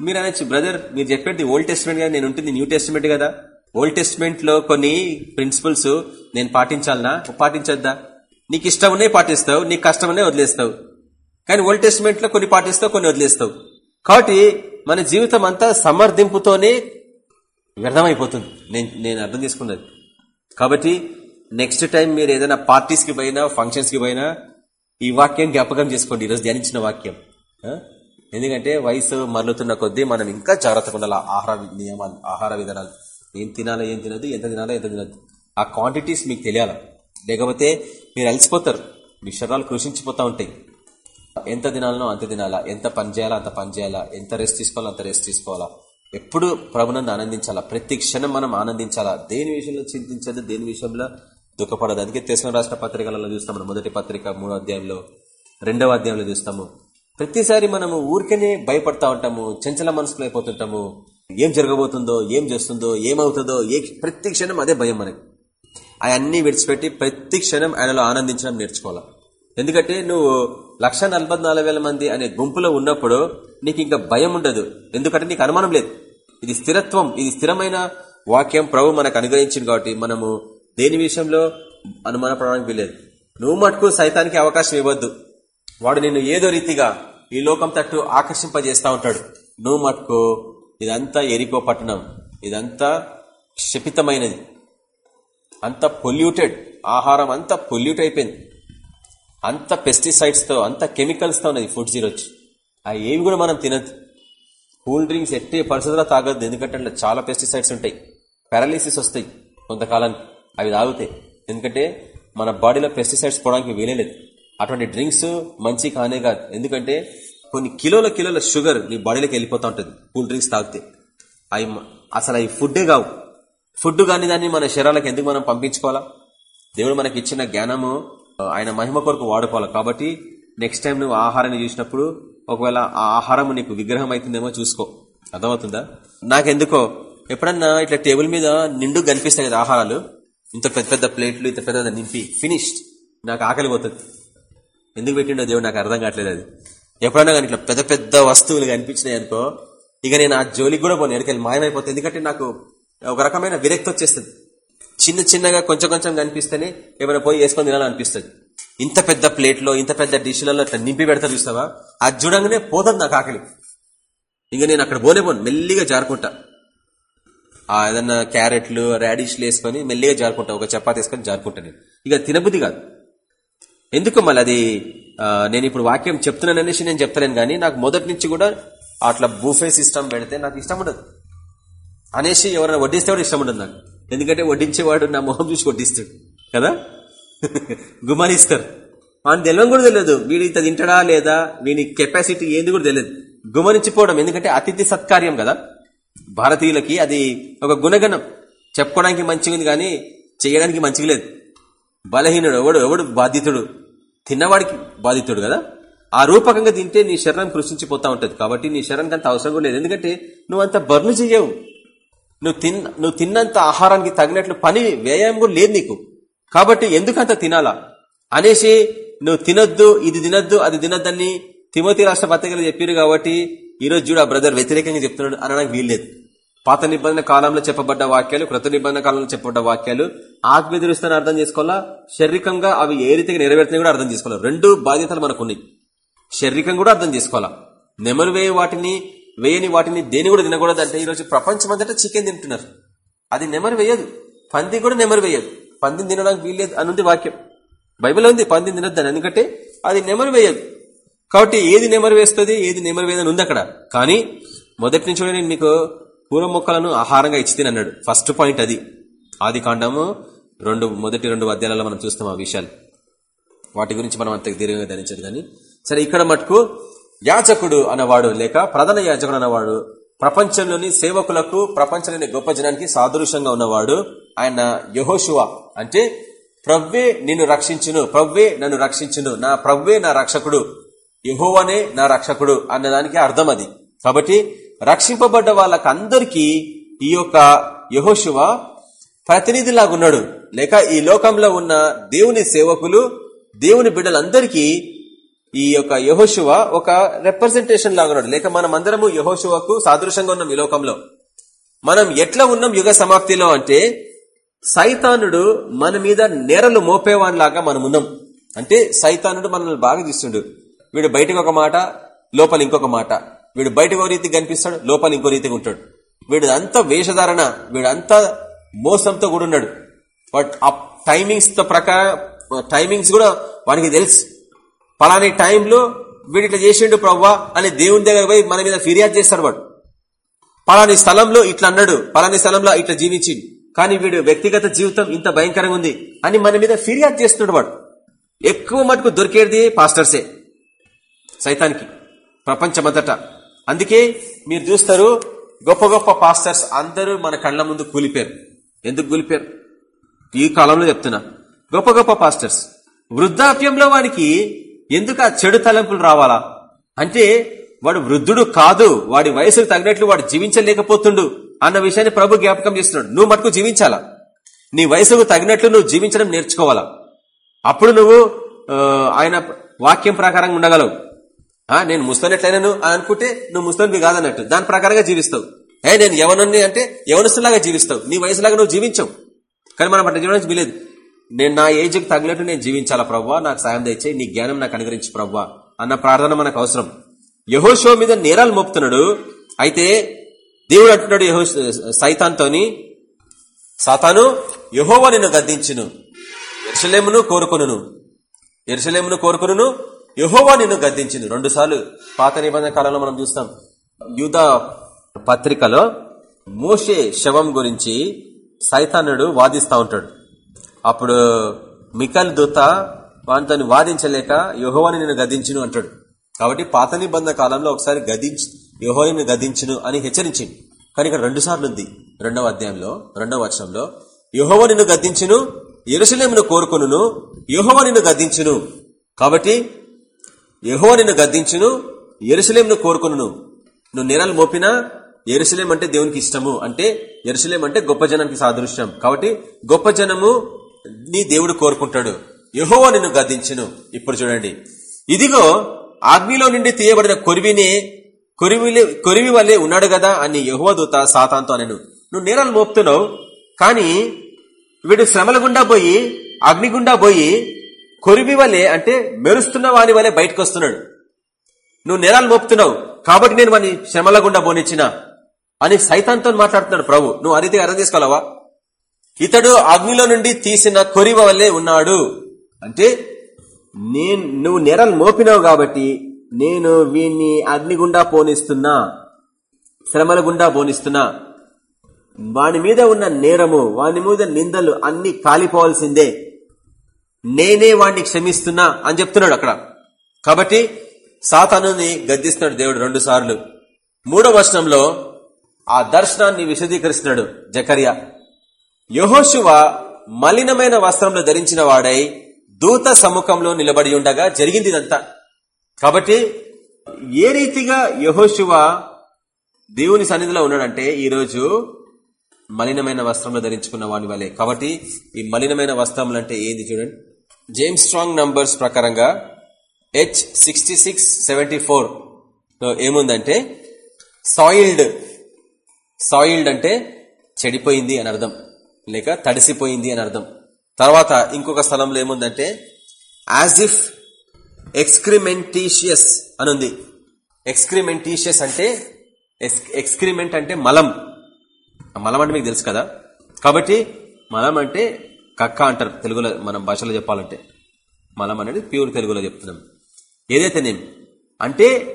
మీరు అనొచ్చు బ్రదర్ మీరు చెప్పేది ఓల్డ్ టెస్ట్మెంట్ కదా నేను ఉంటుంది న్యూ టెస్ట్మెంట్ కదా. ఓల్డ్ టెస్ట్మెంట్లో కొన్ని ప్రిన్సిపల్స్ నేను పాటించాలనా? పాటించొద్దా? నీకు ఇష్టమనే పాటిస్తావు నీకు కష్టమనే వదిలేస్తావు. కానీ ఓల్డ్ టెస్ట్మెంట్లో కొన్ని పాటిస్తావు కొన్ని వదిలేస్తావు. కాబట్టి మన జీవితం అంతా సమర్థింపుతోనే వ్యర్థమైపోతుంది. నేను నేను అర్థం చేసుకున్నది. కాబట్టి నెక్స్ట్ టైం మీరు ఏదైనా పార్టీస్కి పోయినా ఫంక్షన్స్కి పోయినా ఈ వాక్యం జ్ఞాపకం చేసుకోండి. ఈరోజు ధ్యానించిన వాక్యం. ఎందుకంటే వయసు మరలుతున్న కొద్దీ మనం ఇంకా జాగ్రత్తగా ఉండాలి. ఆహార నియమాలు ఆహార విధానాలు. ఏం తినాలో ఏం తినదు ఎంత తినాలో ఎంత తినదు ఆ క్వాంటిటీస్ మీకు తెలియాలి. లేకపోతే మీరు అలసిపోతారు. మీ శరీరాలు కృషించిపోతూ ఉంటాయి. ఎంత దినాలనో అంత దినాలా. ఎంత పని చేయాలా అంత పని చేయాలా. ఎంత రెస్ట్ తీసుకోవాలో అంత రెస్ట్ తీసుకోవాలా. ఎప్పుడు ప్రభునందు ఆనందించాలా. ప్రతి క్షణం మనం ఆనందించాలా. దేని విషయంలో చింతించదు దేని విషయంలో దుఃఖపడదు. అందుకే తెసిన రాష్ట్ర పత్రికలలో చూస్తాము మొదటి పత్రిక మూడో అధ్యాయంలో రెండవ అధ్యాయంలో చూస్తాము. ప్రతిసారి మనము ఊరికనే భయపడతా ఉంటాము. చంచల మనసులో అయిపోతుంటాము. ఏం జరగబోతుందో ఏం చేస్తుందో ఏమవుతుందో ఏ ప్రతి క్షణం అదే భయం మనకి. అవన్నీ విడిచిపెట్టి ప్రతి క్షణం ఆయనలో ఆనందించడం నేర్చుకోవాలి? ఎందుకంటే నువ్వు లక్ష మంది అనే గుంపులో ఉన్నప్పుడు నీకు ఇంకా భయం ఉండదు. ఎందుకంటే నీకు అనుమానం లేదు. ఇది స్థిరత్వం ఇది స్థిరమైన వాక్యం ప్రభు మనకు అనుగ్రహించింది కాబట్టి మనము దేని విషయంలో అనుమానపడడానికి వీలేదు నువ్వు మటుకు సైతానికి అవకాశం ఇవ్వద్దు. వాడు నిన్ను ఏదో రీతిగా ఈ లోకం తట్టు ఆకర్షింపజేస్తా ఉంటాడు. నువ్వు మటుకు ఇదంతా ఎరికో పట్టణం ఇదంతా క్షపితమైనది. అంత పొల్యూటెడ్ ఆహారం అంతా పొల్యూట్ అయిపోయింది. అంత పెస్టిసైడ్స్తో అంత కెమికల్స్తో ఉన్నది ఫుడ్ జీరోజ్ ఆ ఏవి కూడా మనం తినద్దు. కూల్ డ్రింక్స్ ఎట్టి పరిస్థితుల్లో తాగద్దు ఎందుకంటే అందులో చాలా పెస్టిసైడ్స్ ఉంటాయి. పారాలిసిస్ వస్తాయి కొంతకాలానికి. అవి తాగుతాయి ఎందుకంటే మన బాడీలో పెస్టిసైడ్స్ పోవడానికి వీలేదు అటువంటి డ్రింక్స్ మంచి కానే కాదు. ఎందుకంటే కొన్ని కిలోల కిలోల షుగర్ నీ బాడీలోకి వెళ్ళిపోతా ఉంటుంది కూల్ డ్రింక్స్ తాగితే. అవి అసలు అవి ఫుడ్డే కావు. ఫుడ్ కాని దాన్ని మన శరీరాలకు ఎందుకు మనం పంపించుకోవాలా? దేవుడు మనకి ఇచ్చిన జ్ఞానము ఆయన మహిమ కొరకు వాడుకోవాలి. కాబట్టి నెక్స్ట్ టైం నువ్వు ఆహారాన్ని చూసినప్పుడు ఒకవేళ ఆ ఆహారం నీకు విగ్రహం అవుతుందేమో చూసుకో. అర్థమవుతుందా? నాకెందుకో? ఎప్పుడన్నా ఇట్లా టేబుల్ మీద నిండు కనిపిస్తాయి కదా ఆహారాలు. ఇంత పెద్ద పెద్ద ప్లేట్లు ఇంత పెద్ద నింపి ఫినిష్డ్ నాకు ఆకలి పోతుంది. ఎందుకు పెట్టిండో దేవుడు నాకు అర్థం కావట్లేదు అది. ఎప్పుడన్నా కానీ ఇట్లా పెద్ద పెద్ద వస్తువులు కనిపించినాయి అనుకో ఇక నేను ఆ జోలికి కూడా పోను ఎక్కడికి మాయమైపోతుంది ఎందుకంటే నాకు ఒక రకమైన విరక్తి వచ్చేస్తుంది. చిన్న చిన్నగా కొంచెం కొంచెం కనిపిస్తేనే ఏమైనా పోయి వేసుకొని తినాలనిపిస్తుంది. ఇంత పెద్ద ప్లేట్లో ఇంత పెద్ద డిష్లలో ఇట్లా నింపి పెడతా చూస్తావా? అది చూడంగానే పోతుంది నాకు ఆకలి. ఇంక నేను అక్కడ పోనే పోను మెల్లిగా జారుకుంటా. ఆ ఏదన్నా క్యారెట్లు రాడిష్లు వేసుకొని మెల్లిగా జారుకుంటా ఒక చపాతి వేసుకొని జారుకుంటా నేను. ఇక తినబుద్ధి కాదు. ఎందుకు మళ్ళీ అది నేను ఇప్పుడు వాక్యం చెప్తున్నాననేసి నేను చెప్తలేను కానీ నాకు మొదటి నుంచి కూడా అట్లా బూఫే సిస్టమ్ పెడితే నాకు ఇష్టం ఉండదు. అనేసి ఎవరైనా వడ్డిస్తే కూడా ఇష్టం ఉండదు నాకు. ఎందుకంటే వడ్డించేవాడు నా మొహం చూసి వడ్డిస్తాడు. కదా? గుమానిస్తారు అని తెలియని కూడా తెలియదు వీడి ఇంత తింటడా లేదా? వీని కెపాసిటీ ఏంది కూడా తెలియదు గుమనించిపోవడం ఎందుకంటే అతిథి సత్కార్యం కదా. భారతీయులకి అది ఒక గుణగణం. చెప్పుకోవడానికి మంచిగా ఉంది కానీ చేయడానికి మంచిగా లేదు. బలహీనుడు ఎవడు? ఎవడు? బాధితుడు. తిన్నవాడికి బాధితుడు కదా. ఆ రూపకంగా తింటే నీ శరీరం కృషించిపోతా ఉంటుంది. కాబట్టి నీ శరీరానికి అంత అవసరం కూడా లేదు. ఎందుకంటే నువ్వు అంత బర్ను చెయ్యవు. నువ్వు తిన్న నువ్వు తిన్నంత ఆహారానికి తగినట్లు పని వ్యయం కూడా లేదు నీకు. కాబట్టి ఎందుకంత తినాలా? అనేసి నువ్వు తినొద్దు ఇది తినొద్దు అది తినొద్దని తిమోతి రాష్ట్ర పత్రికలు చెప్పారు కాబట్టి ఈరోజు చూడు ఆ బ్రదర్ వ్యతిరేకంగా చెప్తున్నాడు అనడానికి వీల్లేదు. పాత నిబంధన కాలంలో చెప్పబడ్డ వాక్యాలు కృత నిబంధన కాలంలో చెప్పబడ్డ వాక్యాలు ఆత్మీయ దృష్టిని అర్థం చేసుకోవాలా? శారీరకంగా అవి ఏ రీతిగా నెరవేరుతున్నాయి కూడా అర్థం చేసుకోవాలి? రెండు బాధ్యతలు మనకు ఉన్నాయి శారీరకంగా కూడా అర్థం చేసుకోవాలా? నెమలు వేయ వాటిని వేయని వాటిని దేని కూడా తినకూడదు అంటే ఈరోజు ప్రపంచం అంతటా చికెన్ తింటున్నారు. అది నెమరు వేయదు. పంది కూడా నెమరు వేయదు. పందిని తినడానికి వీల్లేదు అనుంది వాక్యం. బైబిల్ ఉంది పందిని తినొద్దని. ఎందుకంటే అది నెమరు వేయదు. కాబట్టి ఏది నెమరు వేస్తుంది ఏది నెమరు వేయదని ఉంది అక్కడ. కానీ మొదటి నుంచి కూడా నేను మీకు పూర్వ మొక్కలను ఆహారంగా ఇచ్చి అన్నాడు. ఫస్ట్ పాయింట్ అది. ఆది కాండము రెండు మొదటి రెండు అధ్యాయాలలో మనం చూస్తాం ఆ విషయాలు. వాటి గురించి మనం అంత దీర్ఘంగా ధరించదు కానీ. సరే ఇక్కడ మటుకు యాజకుడు అన్నవాడు లేక ప్రధాన యాజకుడు అన్నవాడు ప్రపంచంలోని సేవకులకు ప్రపంచంలోని గొప్ప జనానికి సాదృశ్యంగా ఉన్నవాడు ఆయన యహోశువ అంటే ప్రవ్వే నిన్ను రక్షించును ప్రవ్వే నన్ను రక్షించును నా ప్రవ్వే నా రక్షకుడు యహోవనే నా రక్షకుడు అన్నదానికి అర్థం అది. కాబట్టి రక్షింపబడ్డ వాళ్ళకందరికీ ఈ యొక్క యహోశువ ప్రతినిధిలాగున్నాడు. లేక ఈ లోకంలో ఉన్న దేవుని సేవకులు దేవుని బిడ్డలందరికీ ఈ యొక్క యహోశువ ఒక రిప్రజెంటేషన్ లాగా ఉన్నాడు. లేక మనం అందరము యహోశువకు సాదృశ్యంగా ఉన్నాం ఈ లోకంలో. మనం ఎట్లా ఉన్నాం యుగ సమాప్తిలో అంటే సైతానుడు మన మీద నేరలు మోపేవాడిలాగా మనం ఉన్నాం. అంటే సైతానుడు మనల్ని బాగా తీస్తుండు వీడు బయటకు ఒక మాట లోపల ఇంకొక మాట. వీడు బయటకు ఒక రీతికి కనిపిస్తాడు లోపల ఇంకో రీతిగా ఉంటాడు. వీడు అంతా వేషధారణ వీడంతా మోసంతో కూడా ఉన్నాడు బట్ ఆ టైమింగ్స్తో ప్రకారం టైమింగ్స్ కూడా వానికి తెలుసు. పలాని టైంలో వీడు ఇట్లా చేసిండు ప్రవ్వా అని దేవుని దగ్గర పోయి మన మీద ఫిర్యాదు చేస్తాడు వాడు. పలాని స్థలంలో ఇట్లా అన్నాడు పలాని స్థలంలో ఇట్లా జీవించింది కానీ వీడు వ్యక్తిగత జీవితం ఇంత భయంకరంగా ఉంది అని మన మీద ఫిర్యాదు చేస్తున్నాడు వాడు. ఎక్కువ మటుకు దొరికేది పాస్టర్సే సైతానికి ప్రపంచమంతట. అందుకే మీరు చూస్తారు గొప్ప గొప్ప పాస్టర్స్ అందరూ మన కళ్ళ ముందు కూలిపోయారు. ఎందుకు కూలిపోయారు? ఈ కాలంలో చెప్తున్నా. గొప్ప గొప్ప పాస్టర్స్. వృద్ధాప్యంలో వాడికి ఎందుకు ఆ చెడు తలంపులు రావాలా? అంటే వాడు వృద్ధుడు కాదు వాడి వయసుకు తగినట్లు వాడు జీవించలేకపోతుండు అన్న విషయాన్ని ప్రభు జ్ఞాపకం చేస్తున్నాడు. నువ్వు మటుకు జీవించాలా? నీ వయసుకు తగినట్లు నువ్వు జీవించడం నేర్చుకోవాలా? అప్పుడు నువ్వు ఆయన వాక్యం ప్రకారంగా ఉండగలవు. నేను ముస్తాను అని అనుకుంటే నువ్వు ముస్తాన్వి కాదన్నట్టు. దాని ప్రకారంగా జీవిస్తావు. ఏ నేను ఎవరిని అంటే యవనస్తులాగా జీవిస్తావు. నీ వయసులాగా నువ్వు జీవించవు. కానీ మనం అట్లా జీవించడం వీలేదు. నేను నా ఏజ్కి తగినట్టు నేను జీవించాలా ప్రవ్వా నాకు సాయం తెచ్చే నీ జ్ఞానం నాకు అనుగ్రహించి ప్రవ్వా అన్న ప్రార్థన మనకు అవసరం. యహోషో మీద నేరాలు మోపుతున్నాడు. అయితే దేవుడు అంటున్నాడు యహో సైతాన్తోని సాతాను యహోవా నిన్ను గద్దించును ఎర్షలేమును కోరుకును ఎర్షలేమును కోరుకును యహోవా నిన్ను గద్దించింది రెండు సార్లు పాత నిబంధన కాలంలో మనం చూస్తాం. యూద పత్రికలో మోషే శవం గురించి సైతానుడు వాదిస్తూ ఉంటాడు. అప్పుడు మికల్ దూత వానితో వాదించలేక యుహోవాని నేను గదించును అంటాడు. కాబట్టి పాత నిబంధన కాలంలో ఒకసారి గదించి యుహోని గదించును అని హెచ్చరించింది. కానీ ఇక్కడ రెండు సార్లు ఉంది. రెండవ అధ్యాయంలో రెండవ వర్షంలో యుహోవ నిన్ను గద్దించును ఎరుసలేమును కోరుకును యుహోవ నిన్ను గద్దించును. కాబట్టి యహోవ నిన్ను గద్దించును ఎరుసలేమును కోరుకును నువ్వు నిరలు మోపినా ఎరుసలేం అంటే దేవునికి ఇష్టము అంటే ఎరుసలేం అంటే గొప్ప జనానికి సాదృశ్యం. కాబట్టి గొప్ప జనము నీ దేవుడు కోరుకుంటాడు. యహోవ నిన్ను గద్దించును. ఇప్పుడు చూడండి. ఇదిగో అగ్నిలో నుండి తీయబడిన కొరివినే కొరివి కొరివి వల్లే ఉన్నాడు కదా అని యహోవ దూత సాతాంతో అనను. నువ్వు నేరాలు మోపుతున్నావు కానీ వీడు శ్రమల గుండా పోయి అగ్ని గుండా పోయి కొరివి వల్లే అంటే మెరుస్తున్న వాని వల్లే బయటకు వస్తున్నాడు నువ్వు నేరాలు మోపుతున్నావు కాబట్టి నేను వాని శ్రమల గుండా పోనిచ్చిన అని సైతాంతో మాట్లాడుతున్నాడు ప్రభు. నువ్వు ఆ అర్థం చేసుకోవాలవా ఇతడు అగ్నిలో నుండి తీసిన కొరివ వల్లే ఉన్నాడు. అంటే నేను నువ్వు నేరాలు మోపినావు కాబట్టి నేను వీణ్ణి అగ్నిగుండా పోనిస్తున్నా శ్రమల గుండా పోనిస్తున్నా. వాని మీద ఉన్న నేరము వాని మీద నిందలు అన్ని కాలిపోవాల్సిందే. నేనే వాడిని క్షమిస్తున్నా అని చెప్తున్నాడు అక్కడ. కాబట్టి సాతానుని గద్దిస్తున్నాడు దేవుడు రెండు సార్లు. మూడో వచనంలో ఆ దర్శనాన్ని విశదీకరిస్తున్నాడు జకరియా. యహోశువ మలినమైన వస్త్రంలో ధరించిన వాడై దూత సముఖంలో నిలబడి ఉండగా జరిగింది ఇదంతా కాబట్టి ఏ రీతిగా యహోశువ దేవుని సన్నిధిలో ఉన్నాడంటే ఈరోజు మలినమైన వస్త్రంలో ధరించుకున్న వాని వలె. కాబట్టి ఈ మలినమైన వస్త్రములు అంటే ఏంది చూడండి. జేమ్స్ స్ట్రాంగ్ నంబర్స్ ప్రకారంగా H sixty six seventy four ఏముందంటే సాయిల్డ్ సాయిల్డ్ అంటే చెడిపోయింది అని అర్థం. లేక తడిసిపోయింది అని అర్థం. తర్వాత ఇంకొక స్థలంలో ఏముందంటే యాజ్ ఇఫ్ ఎక్స్క్రిమెంటీషియస్ అని ఉంది. ఎక్స్క్రిమెంటీషియస్ అంటే ఎక్స్క్రిమెంట్ అంటే మలం. మలం అంటే మీకు తెలుసు కదా? కాబట్టి మలం అంటే కక్క అంటారు తెలుగులో మనం భాషలో చెప్పాలంటే. మలం అనేది ప్యూర్ తెలుగులో చెప్తున్నాం. ఏదైతే నేను అంటే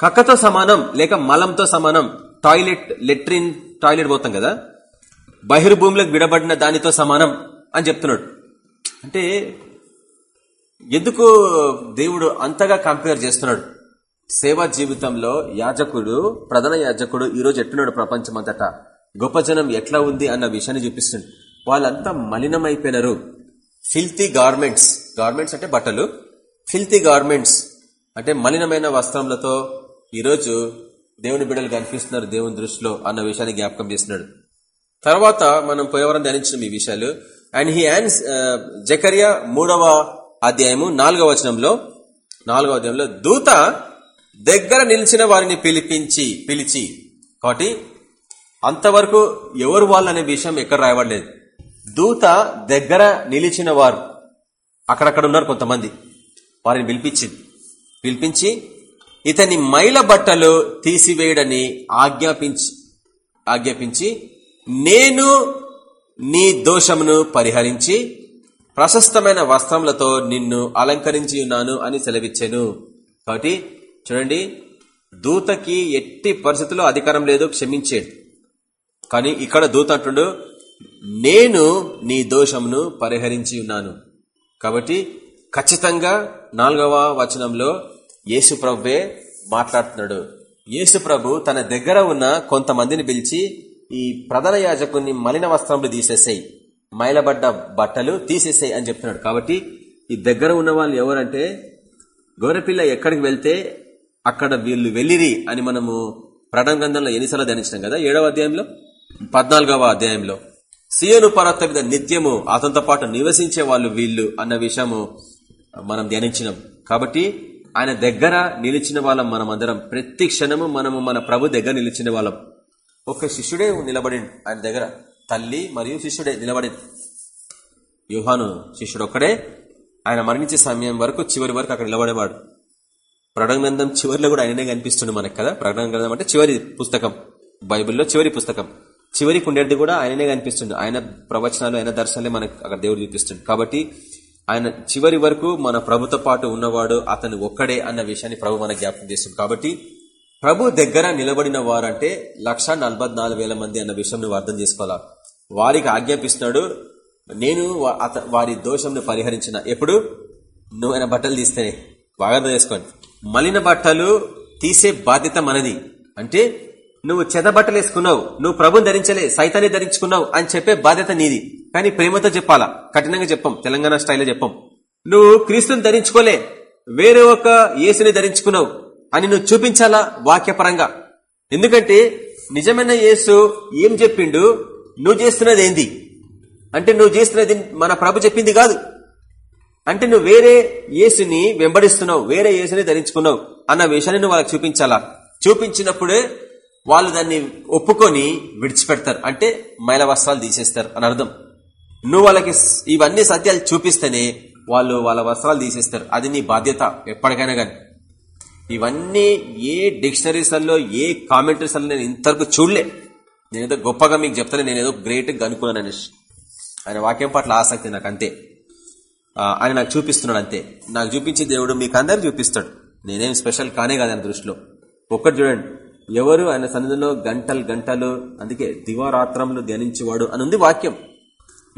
కక్కతో సమానం లేక మలంతో సమానం టాయిలెట్ లెట్రిన్ టాయిలెట్ పోతాం కదా? బహిర్భూమిలోకి విడబడిన దానితో సమానం అని చెప్తున్నాడు. అంటే ఎందుకు దేవుడు అంతగా కంపేర్ చేస్తున్నాడు? సేవా జీవితంలో యాజకుడు ప్రధాన యాజకుడు ఈరోజు ఎట్టున్నాడు ప్రపంచమంతటా? గొప్ప జనం ఎట్లా ఉంది అన్న విషయాన్ని చూపిస్తుంది. వాళ్ళంతా మలినమైపోయినారు. ఫిల్తీ గార్మెంట్స్ గార్మెంట్స్ అంటే బట్టలు. ఫిల్తీ గార్మెంట్స్ అంటే మలినమైన వస్త్రములతో ఈరోజు దేవుని బిడ్డలు కనిపిస్తున్నారు దేవుని దృష్టిలో అన్న విషయాన్ని జ్ఞాపకం చేస్తున్నాడు. తర్వాత మనం పోయేవరం ధ్యానించిన ఈ విషయాలు. అండ్ హీ యాన్స్ జకరియా మూడవ అధ్యాయము నాలుగవ వచనంలో నాలుగవ అధ్యాయంలో దూత దగ్గర నిలిచిన వారిని పిలిపించి పిలిచి కాబట్టి అంతవరకు ఎవరు వాళ్ళు అనే విషయం ఎక్కడ రాయబడలేదు. దూత దగ్గర నిలిచిన వారు అక్కడక్కడ ఉన్నారు కొంతమంది. వారిని పిలిపించింది పిలిపించి ఇతని మైల బట్టలు తీసివేయడని ఆజ్ఞాపించి ఆజ్ఞాపించి నేను నీ దోషమును పరిహరించి ప్రశస్తమైన వస్త్రములతో నిన్ను అలంకరించి ఉన్నాను అని సెలవిచ్చాను. కాబట్టి చూడండి దూతకి ఎట్టి పరిస్థితుల్లో అధికారం లేదు క్షమించేది కానీ ఇక్కడ దూత అంటుడు నేను నీ దోషమును పరిహరించి ఉన్నాను. కాబట్టి ఖచ్చితంగా నాలుగవ వచనంలో యేసు ప్రభువే మాట్లాడుతున్నాడు. యేసు ప్రభు తన దగ్గర ఉన్న కొంతమందిని పిలిచి ఈ ప్రధాన యాజకుని మలిన వస్త్రములు తీసేసాయి మైలబడ్డ బట్టలు తీసేసాయి అని చెప్తున్నాడు. కాబట్టి ఈ దగ్గర ఉన్న వాళ్ళు ఎవరంటే గౌరపిల్ల ఎక్కడికి వెళ్తే అక్కడ వీళ్ళు వెళ్ళిరి అని మనము ప్రణంగంధంలో గ్రంథంలో ఎన్నిసార్లు ధ్యానించినాం కదా? ఏడవ అధ్యాయంలో? పద్నాలుగవ అధ్యాయంలో. సియోను పర్వత మీద నిత్యము అతనితో పాటు నివసించే వాళ్ళు వీళ్ళు అన్న విషయము మనం ధ్యానించినాం. కాబట్టి ఆయన దగ్గర నిలిచిన వాళ్ళం మనం అందరం ప్రతి క్షణము మనము మన ప్రభు దగ్గర నిలిచిన వాళ్ళం. ఒక శిష్యుడే నిలబడి ఆయన దగ్గర. తల్లి మరియు శిష్యుడే నిలబడింది. యూహాను శిష్యుడు ఒక్కడే ఆయన మరణించే సమయం వరకు చివరి వరకు అక్కడ నిలబడేవాడు. ప్రకటన గ్రంథం చివరిలో కూడా ఆయననే కనిపిస్తుంది మనకు కదా. ప్రకటన గ్రంథం అంటే చివరి పుస్తకం. బైబిల్లో చివరి పుస్తకం. చివరికి ఉండేది కూడా ఆయననే కనిపిస్తుంది ఆయన ప్రవచనాలు ఆయన దర్శనాలే మనకు అక్కడ దేవుడు చూపిస్తుంది కాబట్టి ఆయన చివరి వరకు మన ప్రభుతో పాటు ఉన్నవాడు అతను ఒక్కడే అన్న విషయాన్ని ప్రభు మనకు జ్ఞాపకం చేస్తుంది కాబట్టి ప్రభు దగ్గర నిలబడిన వారంటే లక్ష మంది అన్న విషయం నువ్వు అర్థం చేసుకోవాలా? వారికి ఆజ్ఞాపిస్తున్నాడు నేను వారి దోషంను పరిహరించిన ఎప్పుడు? నువ్వు ఆయన బట్టలు తీస్తేనే బాగా చేసుకోండి మలిన బట్టలు తీసే బాధ్యత మనది. అంటే నువ్వు చెద బట్టలు వేసుకున్నావు నువ్వు ప్రభుని ధరించలే సైతాన్ని ధరించుకున్నావు అని చెప్పే బాధ్యత నీది. కానీ ప్రేమతో చెప్పాలా? కఠినంగా చెప్పం తెలంగాణ స్టైల్లో చెప్పం. నువ్వు క్రీస్తుని ధరించుకోలే వేరే ఒక ఏసుని ధరించుకున్నావు. అని నువ్వు చూపించాలా వాక్యపరంగా? ఎందుకంటే నిజమైన యేసు ఏం చెప్పిండు? నువ్వు చేస్తున్నది ఏంది? అంటే నువ్వు చేస్తున్నది మన ప్రభు చెప్పింది కాదు. అంటే నువ్వు వేరే యేసుని వెంబడిస్తున్నావు వేరే యేసుని ధరించుకున్నావు అన్న విషయాన్ని నువ్వు వాళ్ళకి చూపించాలా? చూపించినప్పుడే వాళ్ళు దాన్ని ఒప్పుకొని విడిచిపెడతారు. అంటే మైల వస్త్రాలు తీసేస్తారు అని అర్థం. నువ్వు వాళ్ళకి ఇవన్నీ సత్యాలు చూపిస్తేనే వాళ్ళు వాళ్ళ వస్త్రాలు తీసేస్తారు. అది నీ బాధ్యత ఎప్పటికైనా కానీ ఇవన్నీ ఏ డిక్షనరీస్లలో ఏ కామెంటరీస్లో నేను ఇంతవరకు చూడలే. నేనేదో గొప్పగా మీకు చెప్తాను నేనేదో గ్రేట్గా అనుకున్నాను అనేసి ఆయన వాక్యం పట్ల ఆసక్తి నాకు అంతే. ఆయన నాకు చూపిస్తున్నాడు అంతే. నాకు చూపించే దేవుడు మీకు అందరు చూపిస్తాడు. నేనేం స్పెషల్ కానే కాదు ఆయన దృష్టిలో. ఒక్కటి చూడండి. ఎవరు ఆయన సన్నిధిలో గంటలు గంటలు అందుకే దివారాత్రంలో ధ్యానించేవాడు అని ఉంది వాక్యం.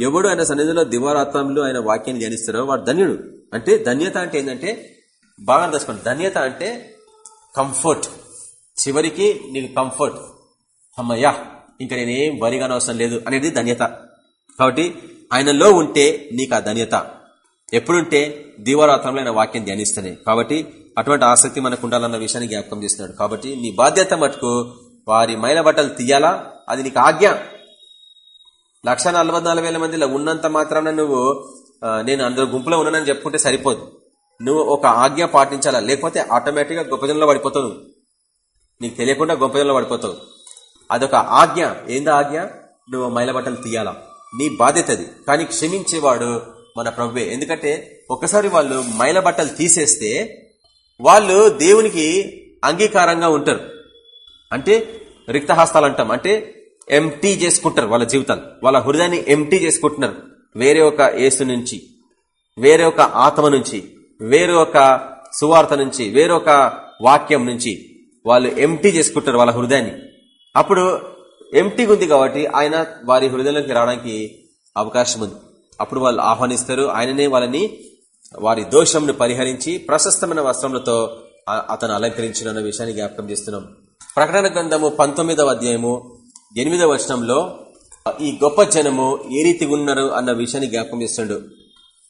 ఎవడు ఆయన సన్నిధిలో దివారాత్రంలో ఆయన వాక్యాన్ని ధ్యానిస్తారో వాడు ధన్యుడు. అంటే ధన్యత అంటే ఏంటంటే బాగా తెలుసుకోండి ధన్యత అంటే కంఫర్ట్ చివరికి నీకు కంఫర్ట్ అమ్మయ్యా ఇంకా నేనేం వరిగానే అవసరం లేదు అనేది ధన్యత. కాబట్టి ఆయనలో ఉంటే నీకు ఆ ధన్యత. ఎప్పుడుంటే దీవారాత్రంలో ఆయన వాక్యం ధ్యానిస్తానే. కాబట్టి అటువంటి ఆసక్తి మనకు ఉండాలన్న విషయాన్ని జ్ఞాపకం చేస్తున్నాడు. కాబట్టి నీ బాధ్యత మటుకు వారి మైల బట్టలు తీయాలా? అది నీకు ఆజ్ఞ. లక్ష మందిలో ఉన్నంత మాత్రాన నువ్వు నేను అందరు గుంపులో ఉన్నానని చెప్పుకుంటే సరిపోదు. నువ్వు ఒక ఆజ్ఞ పాటించాలా? లేకపోతే ఆటోమేటిక్గా గొప్పజనంలో పడిపోతావు నీకు తెలియకుండా గొప్పజనంలో పడిపోతావు. అదొక ఆజ్ఞ. ఏందా ఆజ్ఞ? నువ్వు మైల బట్టలు తీయాలా? నీ బాధ్యత అది. కానీ క్షమించేవాడు మన ప్రభువే. ఎందుకంటే ఒకసారి వాళ్ళు మైల బట్టలు తీసేస్తే వాళ్ళు దేవునికి అంగీకారంగా ఉంటారు. అంటే రిక్తహస్తాలు అంటాం. అంటే ఎంటీ చేసుకుంటారు వాళ్ళ జీవితాలు. వాళ్ళ హృదయాన్ని ఎంటీ చేసుకుంటున్నారు. వేరే ఒక ఏసు నుంచి వేరే ఒక ఆత్మ నుంచి. వేరొక సువార్త నుంచి వేరొక వాక్యం నుంచి వాళ్ళు ఎంటీ చేసుకుంటారు వాళ్ళ హృదయాన్ని. అప్పుడు ఎంటీగా ఉంది కాబట్టి ఆయన వారి హృదయంలోకి రావడానికి అవకాశం ఉంది. అప్పుడు వాళ్ళు ఆహ్వానిస్తారు ఆయననే వాళ్ళని వారి దోషంను పరిహరించి ప్రశస్తమైన వస్త్రములతో అతను అలంకరించిన విషయాన్ని జ్ఞాపకం చేస్తున్నాం. ప్రకటన గ్రంథము పంతొమ్మిదవ అధ్యాయము ఎనిమిదవ వచనంలో ఈ గొప్ప జనము ఏ రీతి ఉన్నారు అన్న విషయాన్ని జ్ఞాపకం చేస్తుండు.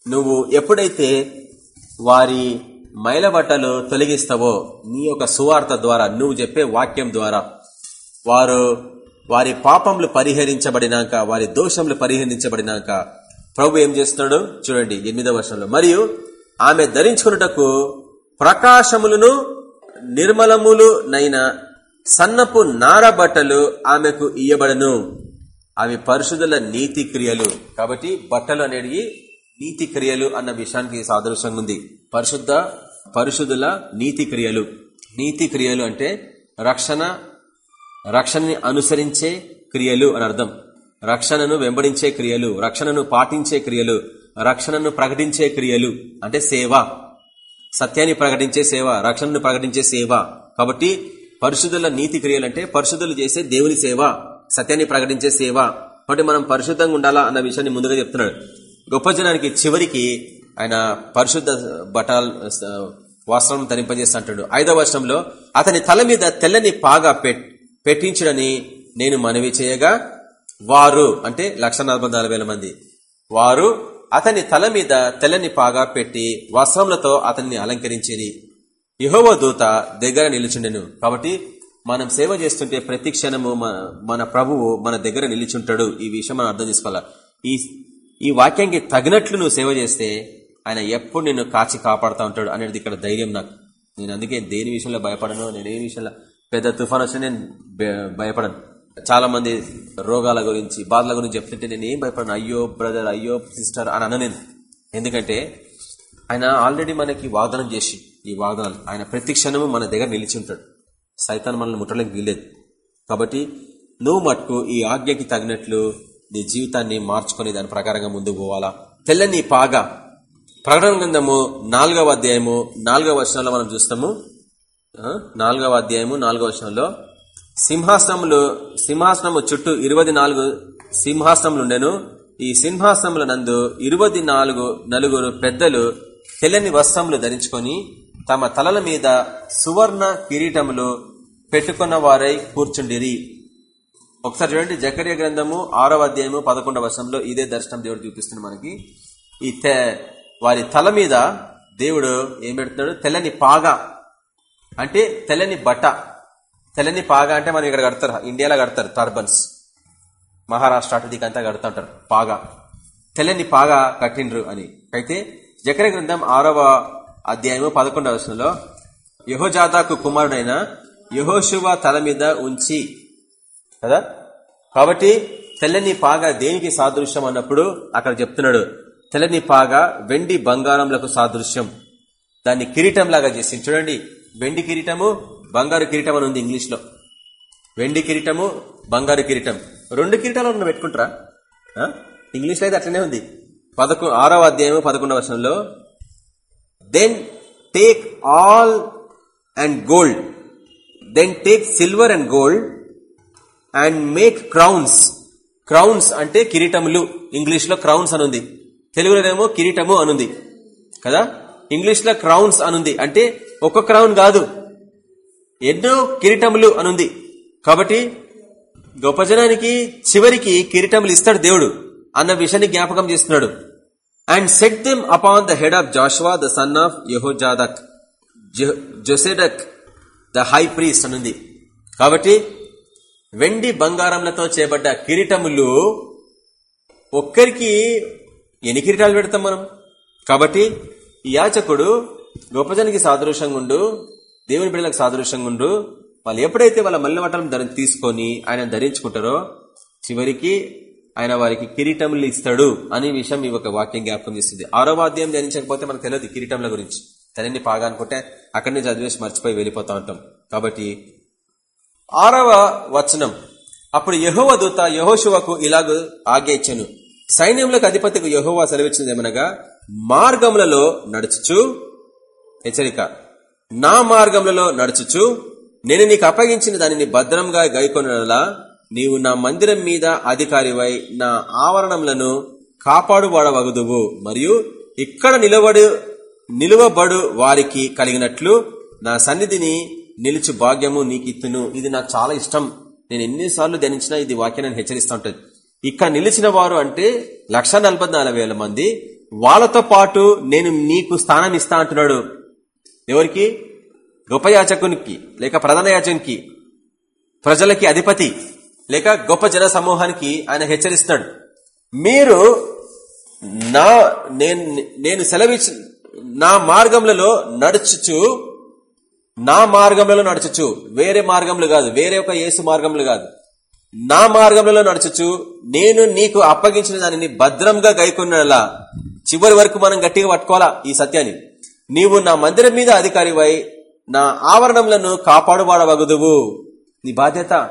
నువ్వు ఎప్పుడైతే వారి మైల బట్టలు తొలగిస్తావో నీ యొక్క సువార్త ద్వారా నువ్వు చెప్పే వాక్యం ద్వారా. వారు వారి పాపములు పరిహరించబడినాక వారి దోషములు పరిహరించబడినాక ప్రభు ఏం చేస్తున్నాడు? చూడండి ఎనిమిదవ వర్షంలో మరియు ఆమె ధరించుకున్నటకు ప్రకాశములను నిర్మలములు నైన సన్నపు నార బట్టలు ఆమెకు ఇయ్యబడను. అవి పరిశుధుల నీతి క్రియలు. కాబట్టి బట్టలు అనేవి నీతి క్రియలు అన్న విషయానికి సాదృశ్యంగా ఉంది. పరిశుద్ధ పరిశుద్ధుల నీతి క్రియలు. నీతి క్రియలు అంటే రక్షణ రక్షణని అనుసరించే క్రియలు అని అర్థం. రక్షణను వెంబడించే క్రియలు రక్షణను పాటించే క్రియలు రక్షణను ప్రకటించే క్రియలు అంటే సేవ. సత్యాన్ని ప్రకటించే సేవ రక్షణను ప్రకటించే సేవ. కాబట్టి పరిశుద్ధుల నీతి క్రియలు అంటే పరిశుద్ధులు చేసే దేవుని సేవ సత్యాన్ని ప్రకటించే సేవ. కాబట్టి మనం పరిశుద్ధంగా ఉండాలా అన్న విషయాన్ని ముందుగా చెప్తున్నాడు. గొప్ప జనానికి చివరికి ఆయన పరిశుద్ధ బటాల్ వస్త్రం ధరింపజేస్తుంటాడు ఐదవ వర్షంలో అతని తల మీద తెల్లని పాగా పెట్టించడని నేను మనవి చేయగా వారు అంటే లక్ష మంది వారు అతని తల మీద తెల్లని పాగా పెట్టి వస్త్రములతో అతన్ని అలంకరించేది యహోవ దూత దగ్గర నిలుచుండెను. కాబట్టి మనం సేవ చేస్తుంటే ప్రతి క్షణము మన ప్రభువు మన దగ్గర నిలిచుంటాడు. ఈ విషయం మనం అర్థం చేసుకోవాలా. ఈ ఈ వాక్యానికి తగినట్లు నువ్వు సేవ చేస్తే ఆయన ఎప్పుడు నిన్ను కాచి కాపాడుతూ ఉంటాడు అనేది ఇక్కడ ధైర్యం నాకు. నేను అందుకే దేని విషయంలో భయపడను నేను ఏ విషయంలో పెద్ద తుఫాన్ వస్తే నేను భయపడను. చాలా మంది రోగాల గురించి బాధల గురించి చెప్తుంటే నేను ఏం భయపడను? అయ్యో బ్రదర్ అయ్యో సిస్టర్ అని అన్న నేను. ఎందుకంటే ఆయన ఆల్రెడీ మనకి వాగ్దానం చేసి ఈ వాగ్దానాలు ఆయన ప్రతి క్షణము మన దగ్గర నిలిచి ఉంటాడు. సైతాన్ మనల్ని ముట్టడానికి వీలేదు కాబట్టి నువ్వు మట్టుకు ఈ ఆజ్ఞకి తగినట్లు నీ జీవితాన్ని మార్చుకుని దాని ప్రకారంగా ముందుకు పోవాలా? తెల్లని పాగా. ప్రకటన గ్రంథము నాలుగవ అధ్యాయము నాలుగవ వర్షంలో మనం చూస్తాము. నాలుగవ అధ్యాయము నాలుగవ వర్షంలో సింహాసనములు సింహాసనము చుట్టూ ఇరవై నాలుగు సింహాసనములుండెను. ఈ సింహాసనముల నందు ఇరవై నాలుగు నలుగురు పెద్దలు తెల్లని వస్త్రములు ధరించుకొని తమ తలల మీద సువర్ణ కిరీటములు పెట్టుకున్న వారై కూర్చుండిరి. ఒకసారి చూడండి జకర్య గ్రంథము ఆరవ అధ్యాయము పదకొండవ వర్షంలో ఇదే దర్శనం దేవుడు చూపిస్తుంది మనకి. ఈ వారి తల మీద దేవుడు ఏం పెడుతున్నాడు? తెల్లని పాగ. అంటే తెల్లని బట్ట. తెల్లని పాగ అంటే మనం ఇక్కడ కడతారు ఇండియాలో కడతారు టర్బన్స్. మహారాష్ట్ర అటు కడుతుంటారు పాగ. తెల్లని పాగ కట్టిండ్రు అని. అయితే జకర గ్రంథం ఆరవ అధ్యాయము పదకొండవ వర్షంలో యహోజాదాకు కుమారుడైన యహోశువ తల మీద ఉంచి కదా? కాబట్టి తెల్లని పాగ దేనికి సాదృశ్యం అన్నప్పుడు అక్కడ చెప్తున్నాడు తెల్లని పాగ వెండి బంగారంలకు సాదృశ్యం. దాన్ని కిరీటం లాగా చేసి చూడండి వెండి కిరీటము బంగారు కిరీటం అని ఉంది ఇంగ్లీష్లో వెండి కిరీటము బంగారు కిరీటం. రెండు కిరీటాలు ఉన్న పెట్టుకుంటారా? ఇంగ్లీష్లో అయితే అట్లనే ఉంది. పదకొ ఆరవ అధ్యాయం పదకొండవ వర్షంలో then take all and gold then take silver and gold and make crowns crowns అంటే కిరీటములు. ఇంగ్లీష్లో క్రౌన్స్ అనుంది. తెలుగులోనేమో కిరీటము అనుంది. కదా? ఇంగ్లీష్లో క్రౌన్స్ అనుంది. అంటే ఒక క్రౌన్ కాదు. ఎన్నో కిరీటములు అనుంది. కాబట్టి గొప్ప జనానికి చివరికి కిరీటములు ఇస్తాడు దేవుడు అన్న విషయాన్ని జ్ఞాపకం చేస్తున్నాడు. And set them upon the head of Joshua the son of Jehozadak Josedech the high priest అనుంది. కాబట్టి వెండి బంగారంలతో చేయబడ్డ కిరీటములు ఒక్కరికి ఎన్ని కిరీటాలు పెడతాం మనం? కాబట్టి ఈ యాచకుడు గొప్పజనికి సాదృశ్యంగా ఉండు దేవుని బిడ్డలకు సాదృశ్యంగా ఉండు. వాళ్ళు ఎప్పుడైతే వాళ్ళ మల్లె వటలను ధర తీసుకొని ఆయన ధరించుకుంటారో చివరికి ఆయన వారికి కిరీటములు ఇస్తాడు అనే విషయం ఈ ఒక వాక్యం జ్ఞాపకం చేస్తుంది. ఆరో వాద్యం ధ్యానించకపోతే మనకు తెలియదు కిరీటంల గురించి. తనని పాగా అనుకుంటే అక్కడనే చదివేసి మర్చిపోయి వెళ్ళిపోతా ఉంటాం. కాబట్టి ఆరవ వచనం. అప్పుడు యహోవ దూత యహోశివకు ఇలాగ ఆగేచ్చను సైన్యములకు అధిపతికి యహోవ సెలవిచ్చినది ఏమనగా మార్గములలో నడుచుచు హెచ్చరిక. నా మార్గములలో నడుచుచు నేను నీకు అప్పగించిన దానిని భద్రంగా గైకొనలా నీవు నా మందిరం మీద అధికారివై నా ఆవరణములను కాపాడువాడవగుదువు. మరియు ఇక్కడ నిలబడు నిలువబడు వారికి కలిగినట్లు నా సన్నిధిని నిలుచు భాగ్యము నీకు ఇత్తును ఇది నాకు చాలా ఇష్టం. నేను ఎన్నిసార్లు ధ్యానించినా ఇది వాక్యాన్ని హెచ్చరిస్తూ ఉంటుంది ఇక్కడ నిలిచిన వారు అంటే లక్ష మంది. వాళ్ళతో పాటు నేను నీకు స్థానం ఇస్తా అంటున్నాడు. ఎవరికి? గొప్ప యాచకునికి లేక ప్రధాన యాచకునికి ప్రజలకి అధిపతి లేక గొప్ప జన సమూహానికి ఆయన హెచ్చరిస్తున్నాడు. మీరు నా నేను నేను సెలవిచ్చి నా మార్గములలో నడుచుచు నా మార్గంలో నడచచ్చు వేరే మార్గంలో కాదు. వేరే ఒక యేసు మార్గంలో కాదు. నా మార్గంలో నడచచ్చు నేను నీకు అప్పగించిన దానిని భద్రంగా గైకున్నలా చివరి వరకు మనం గట్టిగా పట్టుకోవాలా ఈ సత్యాన్ని? నీవు నా మందిరం మీద అధికారివై నా ఆవరణములను కాపాడువాడవగదువు. నీ బాధ్యత?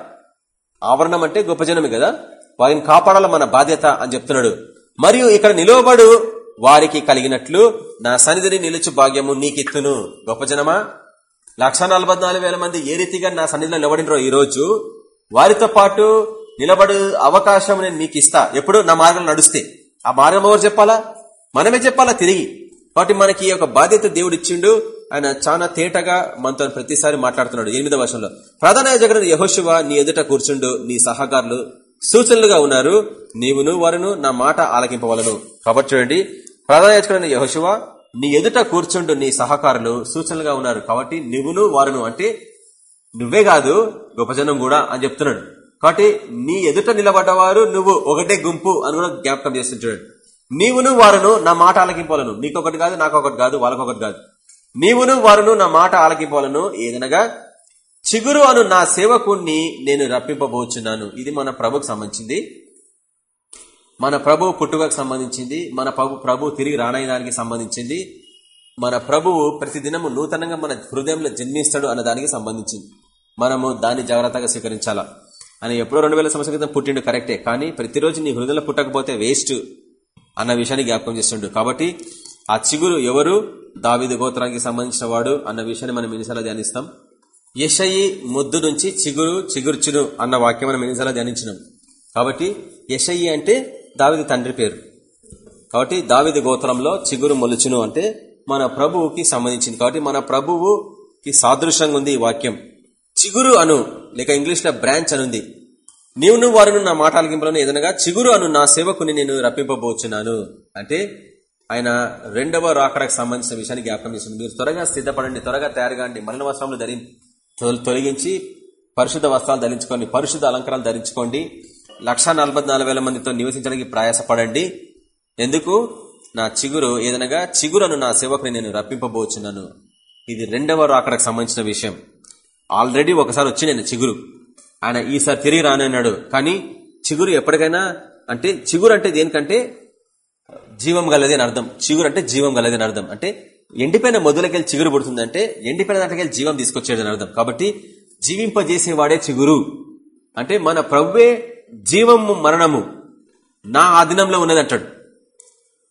ఆవరణం అంటే గొప్ప జనమే కదా? వారిని కాపాడాల మన బాధ్యత అని చెప్తున్నాడు. మరియు ఇక్కడ నిలవబడు వారికి కలిగినట్లు నా సన్నిధిని నిలుచు భాగ్యము నీకిత్తును. గొప్ప జనమా? లక్ష మంది ఏ రీతిగా నా సన్నిధిలో నిలబడినరో ఈ రోజు వారితో పాటు నిలబడు అవకాశం నేను మీకు ఇస్తా. ఎప్పుడు? నా మార్గం నడుస్తే. ఆ మార్గం ఎవరు చెప్పాలా? మనమే చెప్పాలా? తిరిగి. కాబట్టి మనకి ఒక బాధ్యత దేవుడు ఇచ్చిండు. ఆయన చాలా తేటగా మనతో ప్రతిసారి మాట్లాడుతున్నాడు. ఎనిమిదవ వర్షంలో ప్రధాన జగన్ యహోశివ నీ ఎదుట కూర్చుండు. నీ సహకారులు సూచనలుగా ఉన్నారు. నీవును వారును నా మాట ఆలకింపవలను. కాబట్టి చూడండి ప్రధాన యాజకుడైన యహోశివ నీ ఎదుట కూర్చుండు నీ సహకారులు సూచనలుగా ఉన్నారు కాబట్టి నువ్వును వారును అంటే నువ్వే కాదు గొప్పజనం కూడా అని చెప్తున్నాడు. కాబట్టి నీ ఎదుట నిలబడ్డవారు నువ్వు ఒకటే గుంపు అని కూడా జ్ఞాపకం చేస్తుంటాడు నీవును వారును నా మాట ఆలకింపాలను నీకొకటి కాదు నాకొకటి కాదు వాళ్ళకొకటి కాదు. నీవును వారును నా మాట ఆలకింపాలను ఏదనగా చిగురు అను నా సేవకుణ్ణి నేను రప్పింపబోచున్నాను. ఇది మన ప్రభుకు సంబంధించింది. మన ప్రభు పుట్టుకకు సంబంధించింది మన ప్రభు తిరిగి రానయడానికి సంబంధించింది మన ప్రభువు ప్రతిదినము నూతనంగా మన హృదయంలో జన్మిస్తాడు అన్న దానికి సంబంధించింది. మనము దాన్ని జాగ్రత్తగా స్వీకరించాలా? అని ఎప్పుడో రెండు వేల సంవత్సరం క్రితం పుట్టిండు కరెక్టే కానీ ప్రతిరోజు నీ హృదయంలో పుట్టకపోతే వేస్ట్ అన్న విషయాన్ని జ్ఞాపకం చేస్తుండు. కాబట్టి ఆ చిగురు ఎవరు? దావిదు గోత్రానికి సంబంధించిన వాడు అన్న విషయాన్ని మనం ఎన్నిసార్లు ధ్యానిస్తాం. యషయి ముద్దు నుంచి చిగురు చిగుర్చును అన్న వాక్యం మనం ఎన్నిసార్లు ధ్యానించినాం. కాబట్టి యషయి అంటే దావిది తండ్రి పేరు. కాబట్టి దావిది గోత్రంలో చిగురు మొలుచును అంటే మన ప్రభువుకి సంబంధించింది. కాబట్టి మన ప్రభువుకి సాదృశ్యంగా ఉంది ఈ వాక్యం. చిగురు అను లేక ఇంగ్లీష్లో బ్రాంచ్ అనుంది. నీవును వారును నా మాట ఆలకింపులను ఏదనగా చిగురు అను నా సేవకుని నేను రప్పింపబోచున్నాను. అంటే ఆయన రెండవ రాకడకు సంబంధించిన విషయాన్ని జ్ఞాపకం చేస్తుంది. మీరు త్వరగా సిద్ధపడండి త్వరగా తయారుగాండి. మరణ వస్త్రములు ధరి తొలగించి పరిశుద్ధ వస్త్రాలు ధరించుకోండి పరిశుద్ధ అలంకారాలు ధరించుకోండి. లక్ష మందితో నివసించడానికి ప్రయాసపడండి. ఎందుకు? నా చిగురు ఏదనగా చిగురను నా సేవకుని నేను రప్పింపబోచున్నాను. ఇది రెండవ రాకడకు సంబంధించిన విషయం. ఆల్రెడీ ఒకసారి వచ్చి నేను చిగురు. ఆయన ఈసారి తిరిగి రానన్నాడు. కానీ చిగురు ఎప్పటికైనా అంటే చిగురు అంటే దేనికంటే జీవం గలది అని అర్థం. చిగురు అంటే జీవం గలది అని అర్థం. అంటే ఎండిపోయిన మొదలకెళ్ళి చిగురు పుడుతుందంటే ఎండిపోయిన దాంట్లోకి జీవం తీసుకొచ్చేది అర్థం. కాబట్టి జీవింపజేసేవాడే చిగురు. అంటే మన ప్రవ్వే జీవము మరణము నా ఆధీనంలో ఉన్నది అంటాడు.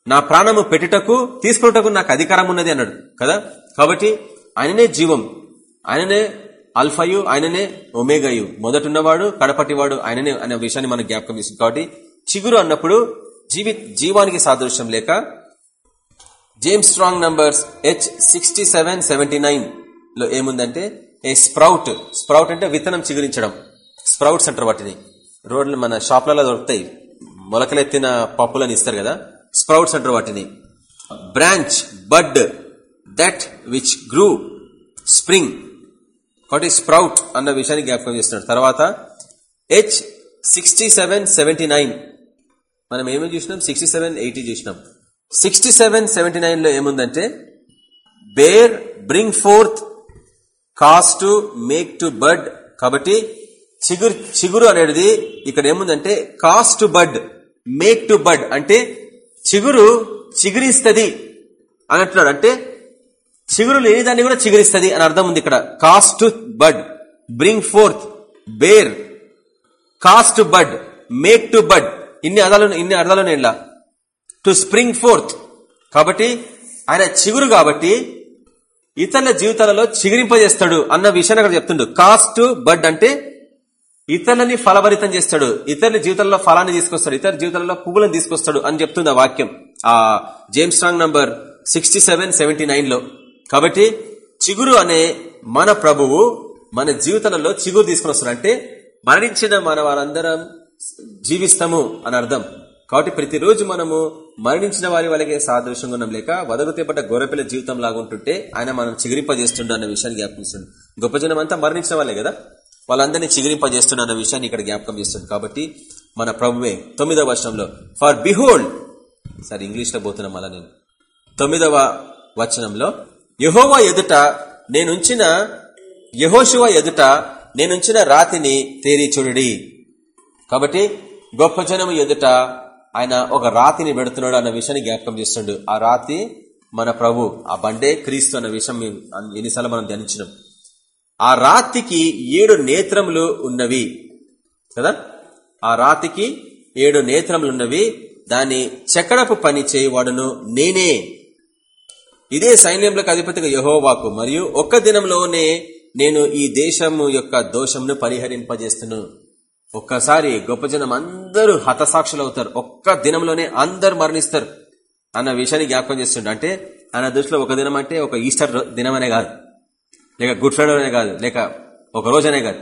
నా ప్రాణము పెట్టుటకు తీసుకున్నటకు నాకు అధికారం ఉన్నది అన్నాడు కదా? కాబట్టి ఆయననే జీవం ఆయననే అల్ఫయు ఆయననే ఒమేగయు. మొదటున్నవాడు కడపటివాడు ఆయననే అనే విషయాన్ని మనం జ్ఞాపకం చేసింది కాబట్టి చిగురు అన్నప్పుడు జీవి జీవానికి సాదృశ్యం లేక James Strong numbers H sixty seven seventy నైన్లో ఏముందంటే ఏ స్ప్రౌట్ స్ప్రౌట్ అంటే విత్తనం చిగురించడం. స్ప్రౌట్స్ అంటారు వాటిని. రోడ్లు మన షాప్లలో దొరుకుతాయి. మొలకలెత్తిన పప్పులని ఇస్తారు కదా స్ప్రౌట్స్ అంటారు వాటిని. Branch bud that which grew spring. కాబట్టి స్ప్రౌట్ అన్న విషయాన్ని జ్ఞాపకం చేస్తున్నాడు. తర్వాత H sixty seven seventy nine. మనం ఏమేమి చూసినాం? సిక్స్టీ సెవెన్ ఎయిటీ చూసినాం. సిక్స్టీ సెవెన్ సెవెంటీ నైన్లో ఏముందంటే bear bring forth cast to make to bud. కాబట్టి చిగురు చిగురు అనేది ఇక్కడ ఏముందంటే cast to bud make to bud అంటే చిగురు చిగురిస్తుంది అని అంటున్నాడు అంటే చిగురు లేని దాన్ని కూడా చిగురిస్తుంది అని అర్థం ఉంది ఇక్కడ. Cast to bud bring forth bear cast to bud make to bud ఇన్ని అర్థాలు ఇన్ని అర్థాలు నేనులా టు స్ప్రింగ్ ఫోర్త్ కాబట్టి ఆయన చిగురు కాబట్టి ఇతరుల జీవితాలలో చిగురింపజేస్తాడు అన్న విషయాన్ని అక్కడ చెప్తుండు. కాస్ట్ బడ్ అంటే ఇతరులని ఫలభరితం చేస్తాడు. ఇతరుల జీవితంలో ఫలాన్ని తీసుకొస్తాడు. ఇతర జీవితంలో పువ్వులను తీసుకొస్తాడు అని చెప్తుంది ఆ వాక్యం. ఆ James Strong number sixty seven seventy నైన్లో. కాబట్టి చిగురు అనే మన ప్రభువు మన జీవితాలలో చిగురు తీసుకుని వస్తాడు. అంటే మరణించిన మన వారందరం జీవిస్తాము అని అర్థం. కాబట్టి ప్రతిరోజు మనము మరణించిన వారి వాళ్ళకే సాదృశ్యంగా ఉన్నాం. లేక వదగుతేపడ్డ గొర్రెపిల్ల జీవితం లాగుంటుంటే ఆయన మనం చిగురింపజేస్తుండ అన్న విషయాన్ని జ్ఞాపకిస్తుంది గొప్ప జనం అంతా మరణించిన వాళ్ళే కదా? వాళ్ళందరినీ చిగురింపజేస్తున్న అన్న విషయాన్ని ఇక్కడ జ్ఞాపకం చేస్తుంది. కాబట్టి మన ప్రభువే తొమ్మిదవ వర్షంలో ఫర్ బిహోల్డ్ సరే ఇంగ్లీష్లో పోతున్నాం అలా నేను. తొమ్మిదవ వచనంలో యహోవా ఎదుట నేనుంచిన యహోశివ ఎదుట నేనుంచిన రాతిని తేరి చూడుడి. కాబట్టి గొప్ప జనం ఎదుట ఆయన ఒక రాతిని పెడుతున్నాడు అన్న విషయాన్ని జ్ఞాపకం చేస్తుండు. ఆ రాతి మన ప్రభు ఆ బండే క్రీస్తు అన్న విషయం ఎన్నిసార్లు మనం ధ్యానించినాం. ఆ రాతికి ఏడు నేత్రములు ఉన్నవి. కదా? ఆ రాతికి ఏడు నేత్రములున్నవి దాని చక్రపు పని చేయవాడును నేనే. ఇదే సైన్యములకు అధిపతిగా యహోవాకు. మరియు ఒక్క దినంలోనే నేను ఈ దేశము యొక్క దోషంను పరిహరింపజేస్తును. ఒక్కసారి గొప్ప జనం అందరూ హతసాక్షులు అవుతారు ఒక్క దినంలోనే అందరు మరణిస్తారు. అన్న విషయాన్ని జ్ఞాపకం చేస్తుండే. అంటే ఆయన దృష్టిలో ఒక దినం అంటే ఒక ఈస్టర్ దినం అనే కాదు. లేక గుడ్ ఫ్రైడే అనే కాదు లేక ఒక రోజు అనే కాదు.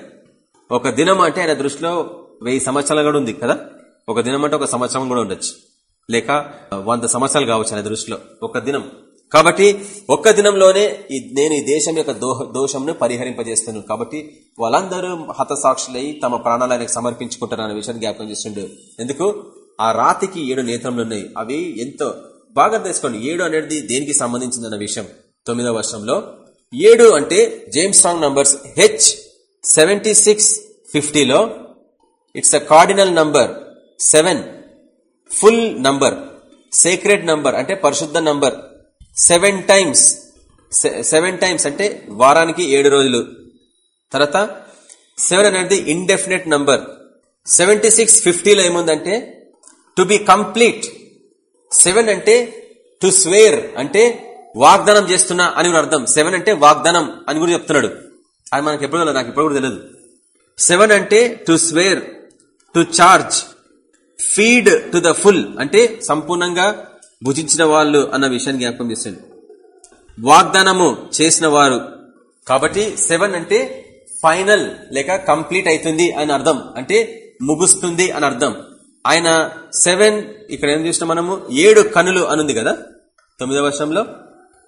ఒక దినం అంటే ఆయన దృష్టిలో వెయ్యి సంవత్సరాలు కూడా ఉంది కదా? ఒక దినం అంటే ఒక సంవత్సరం కూడా ఉండొచ్చు. లేక వంద సంవత్సరాలు కావచ్చు ఆయన దృష్టిలో ఒక దినం. కాబట్టి ఒక్క దినంలోనే నేను ఈ దేశం యొక్క దోషంను పరిహరింపజేస్తాను. కాబట్టి వాళ్ళందరూ హతసాక్షులై తమ ప్రాణాలు ఆయనకు సమర్పించుకుంటారు అనే విషయాన్ని జ్ఞాపకం చేస్తుండే. ఎందుకు? ఆ రాతికి ఏడు నేత్రములు ఉన్నాయి. అవి ఎంతో బాగా తెలుసుకోండి. ఏడు అనేది దేనికి సంబంధించిందన్న విషయం? తొమ్మిదవ వర్షంలో ఏడు అంటే James Strong numbers H seventy six ఫిఫ్టీలో it's a cardinal number seven full number sacred number అంటే పరిశుద్ధ number seven times seven times అంటే వారానికి ఏడు రోజులు. తర్వాత సెవెన్ అనేది ఇండెఫినెట్ నంబర్ సెవెంటీ సిక్స్ ఫిఫ్టీలో ఏముందంటే టు బి కంప్లీట్ సెవెన్ అంటే టు స్వేర్ అంటే వాగ్దానం చేస్తున్నా అని కూడా అర్థం. సెవెన్ అంటే వాగ్దానం అని కూడా చెప్తున్నాడు. అది మనకి ఎప్పుడు నాకు ఎప్పుడు కూడా తెలియదు సెవెన్ అంటే to swear to charge feed to the full అంటే సంపూర్ణంగా భుజించిన వాళ్ళు అన్న విషయాన్ని జ్ఞాపకం చేశాడు. వాగ్దానము చేసిన వారు. కాబట్టి సెవెన్ అంటే ఫైనల్ లేక కంప్లీట్ అవుతుంది అని అర్థం. అంటే ముగుస్తుంది అని అర్థం. ఆయన సెవెన్ ఇక్కడ ఏం చూసినా మనము? ఏడు కనులు అనుంది కదా? తొమ్మిదవ వర్షంలో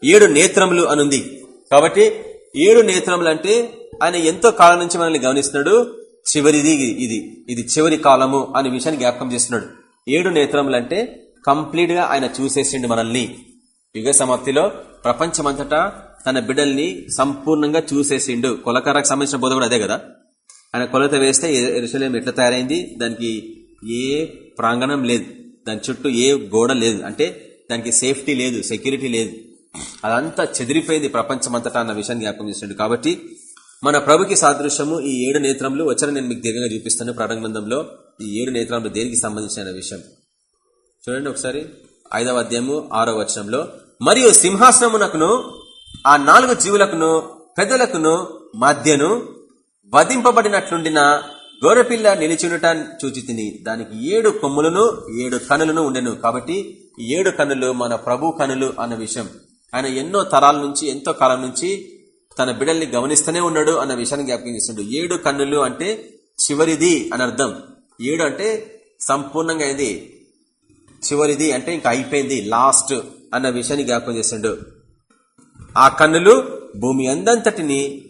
ఏడు నేత్రములు అనుంది. కాబట్టి ఏడు నేత్రములు అంటే ఆయన ఎంతో కాలం నుంచి మనల్ని గమనిస్తున్నాడు. చివరిది ఇది. ఇది చివరి కాలము అనే విషయాన్ని జ్ఞాపకం చేస్తున్నాడు. ఏడు నేత్రములు అంటే కంప్లీట్గా ఆయన చూసేసిండు మనల్ని. యుగ సమాప్తిలో ప్రపంచమంతటా తన బిడ్డల్ని సంపూర్ణంగా చూసేసిండు. కొలకరకు సంబంధించిన బోధ కూడా అదే కదా? ఆయన కొలత వేస్తే ఎరుసలేం ఎట్లా తయారైంది? దానికి ఏ ప్రాంగణం లేదు. దాని చుట్టూ ఏ గోడ లేదు. అంటే దానికి సేఫ్టీ లేదు సెక్యూరిటీ లేదు. అదంతా చెదిరిపోయింది ప్రపంచమంతటా అన్న విషయాన్ని జ్ఞాపకం చేస్తుండే కాబట్టి మన ప్రభుకి సాదృశ్యము ఈ ఏడు నేత్రంలో వచ్చిన నేను మీకు దీర్ఘంగా చూపిస్తాను ప్రారంభంలో. ఈ ఏడు నేత్రంలో దేనికి సంబంధించిన విషయం? చూడండి ఒకసారి. ఐదవ అధ్యాయము ఆరో వచనంలో మరియు సింహాసనమునకును ఆ నాలుగు జీవులకును పెద్దలకును మధ్యను వధింపబడినట్లుండిన గోరపిల్ల నిలిచినట చూచి తిని దానికి ఏడు కొమ్ములను ఏడు కనులను ఉండెను. కాబట్టి ఏడు కనులు మన ప్రభు కనులు అన్న విషయం. ఆయన ఎన్నో తరాల నుంచి ఎంతో కాలం నుంచి తన బిడల్ని గమనిస్తూనే ఉన్నాడు అన్న విషయాన్ని జ్ఞాపకం చేస్తుండడు ఏడు కన్నులు అంటే చివరిది అని అర్థం. ఏడు అంటే సంపూర్ణంగా అయింది చివరిది అంటే ఇంకా అయిపోయింది లాస్ట్ అన్న విషయాన్ని జ్ఞాపకం చేస్తుండు ఆ కన్నులు భూమి అందంతటిని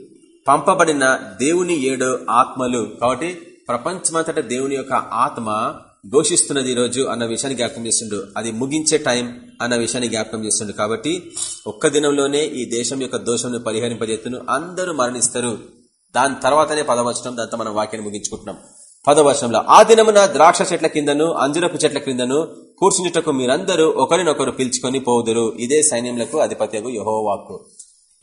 పంపబడిన దేవుని ఏడు ఆత్మలు. కాబట్టి ప్రపంచమంతట దేవుని యొక్క ఆత్మ దోషిస్తున్నది ఈ రోజు అన్న విషయాన్ని జ్ఞాపకం చేస్తుండు. అది ముగించే టైం అన్న విషయాన్ని జ్ఞాపకం చేస్తుండు. కాబట్టి ఒక్క దినంలోనే ఈ దేశం యొక్క దోషంను పరిహరింపజేస్తును అందరూ మరణిస్తారు. దాని తర్వాతనే పదవచనం దాంతో మనం వాక్యాన్ని ముగించుకుంటున్నాం. పదవచనంలో ఆ దినమున ద్రాక్ష చెట్ల కిందను అంజురపు చెట్ల క్రిందను కూర్చుంటకు మీరందరూ ఒకరినొకరు పిలుచుకొని పోదురు. ఇదే సైన్యములకు అధిపత్యకు యహోవాకు.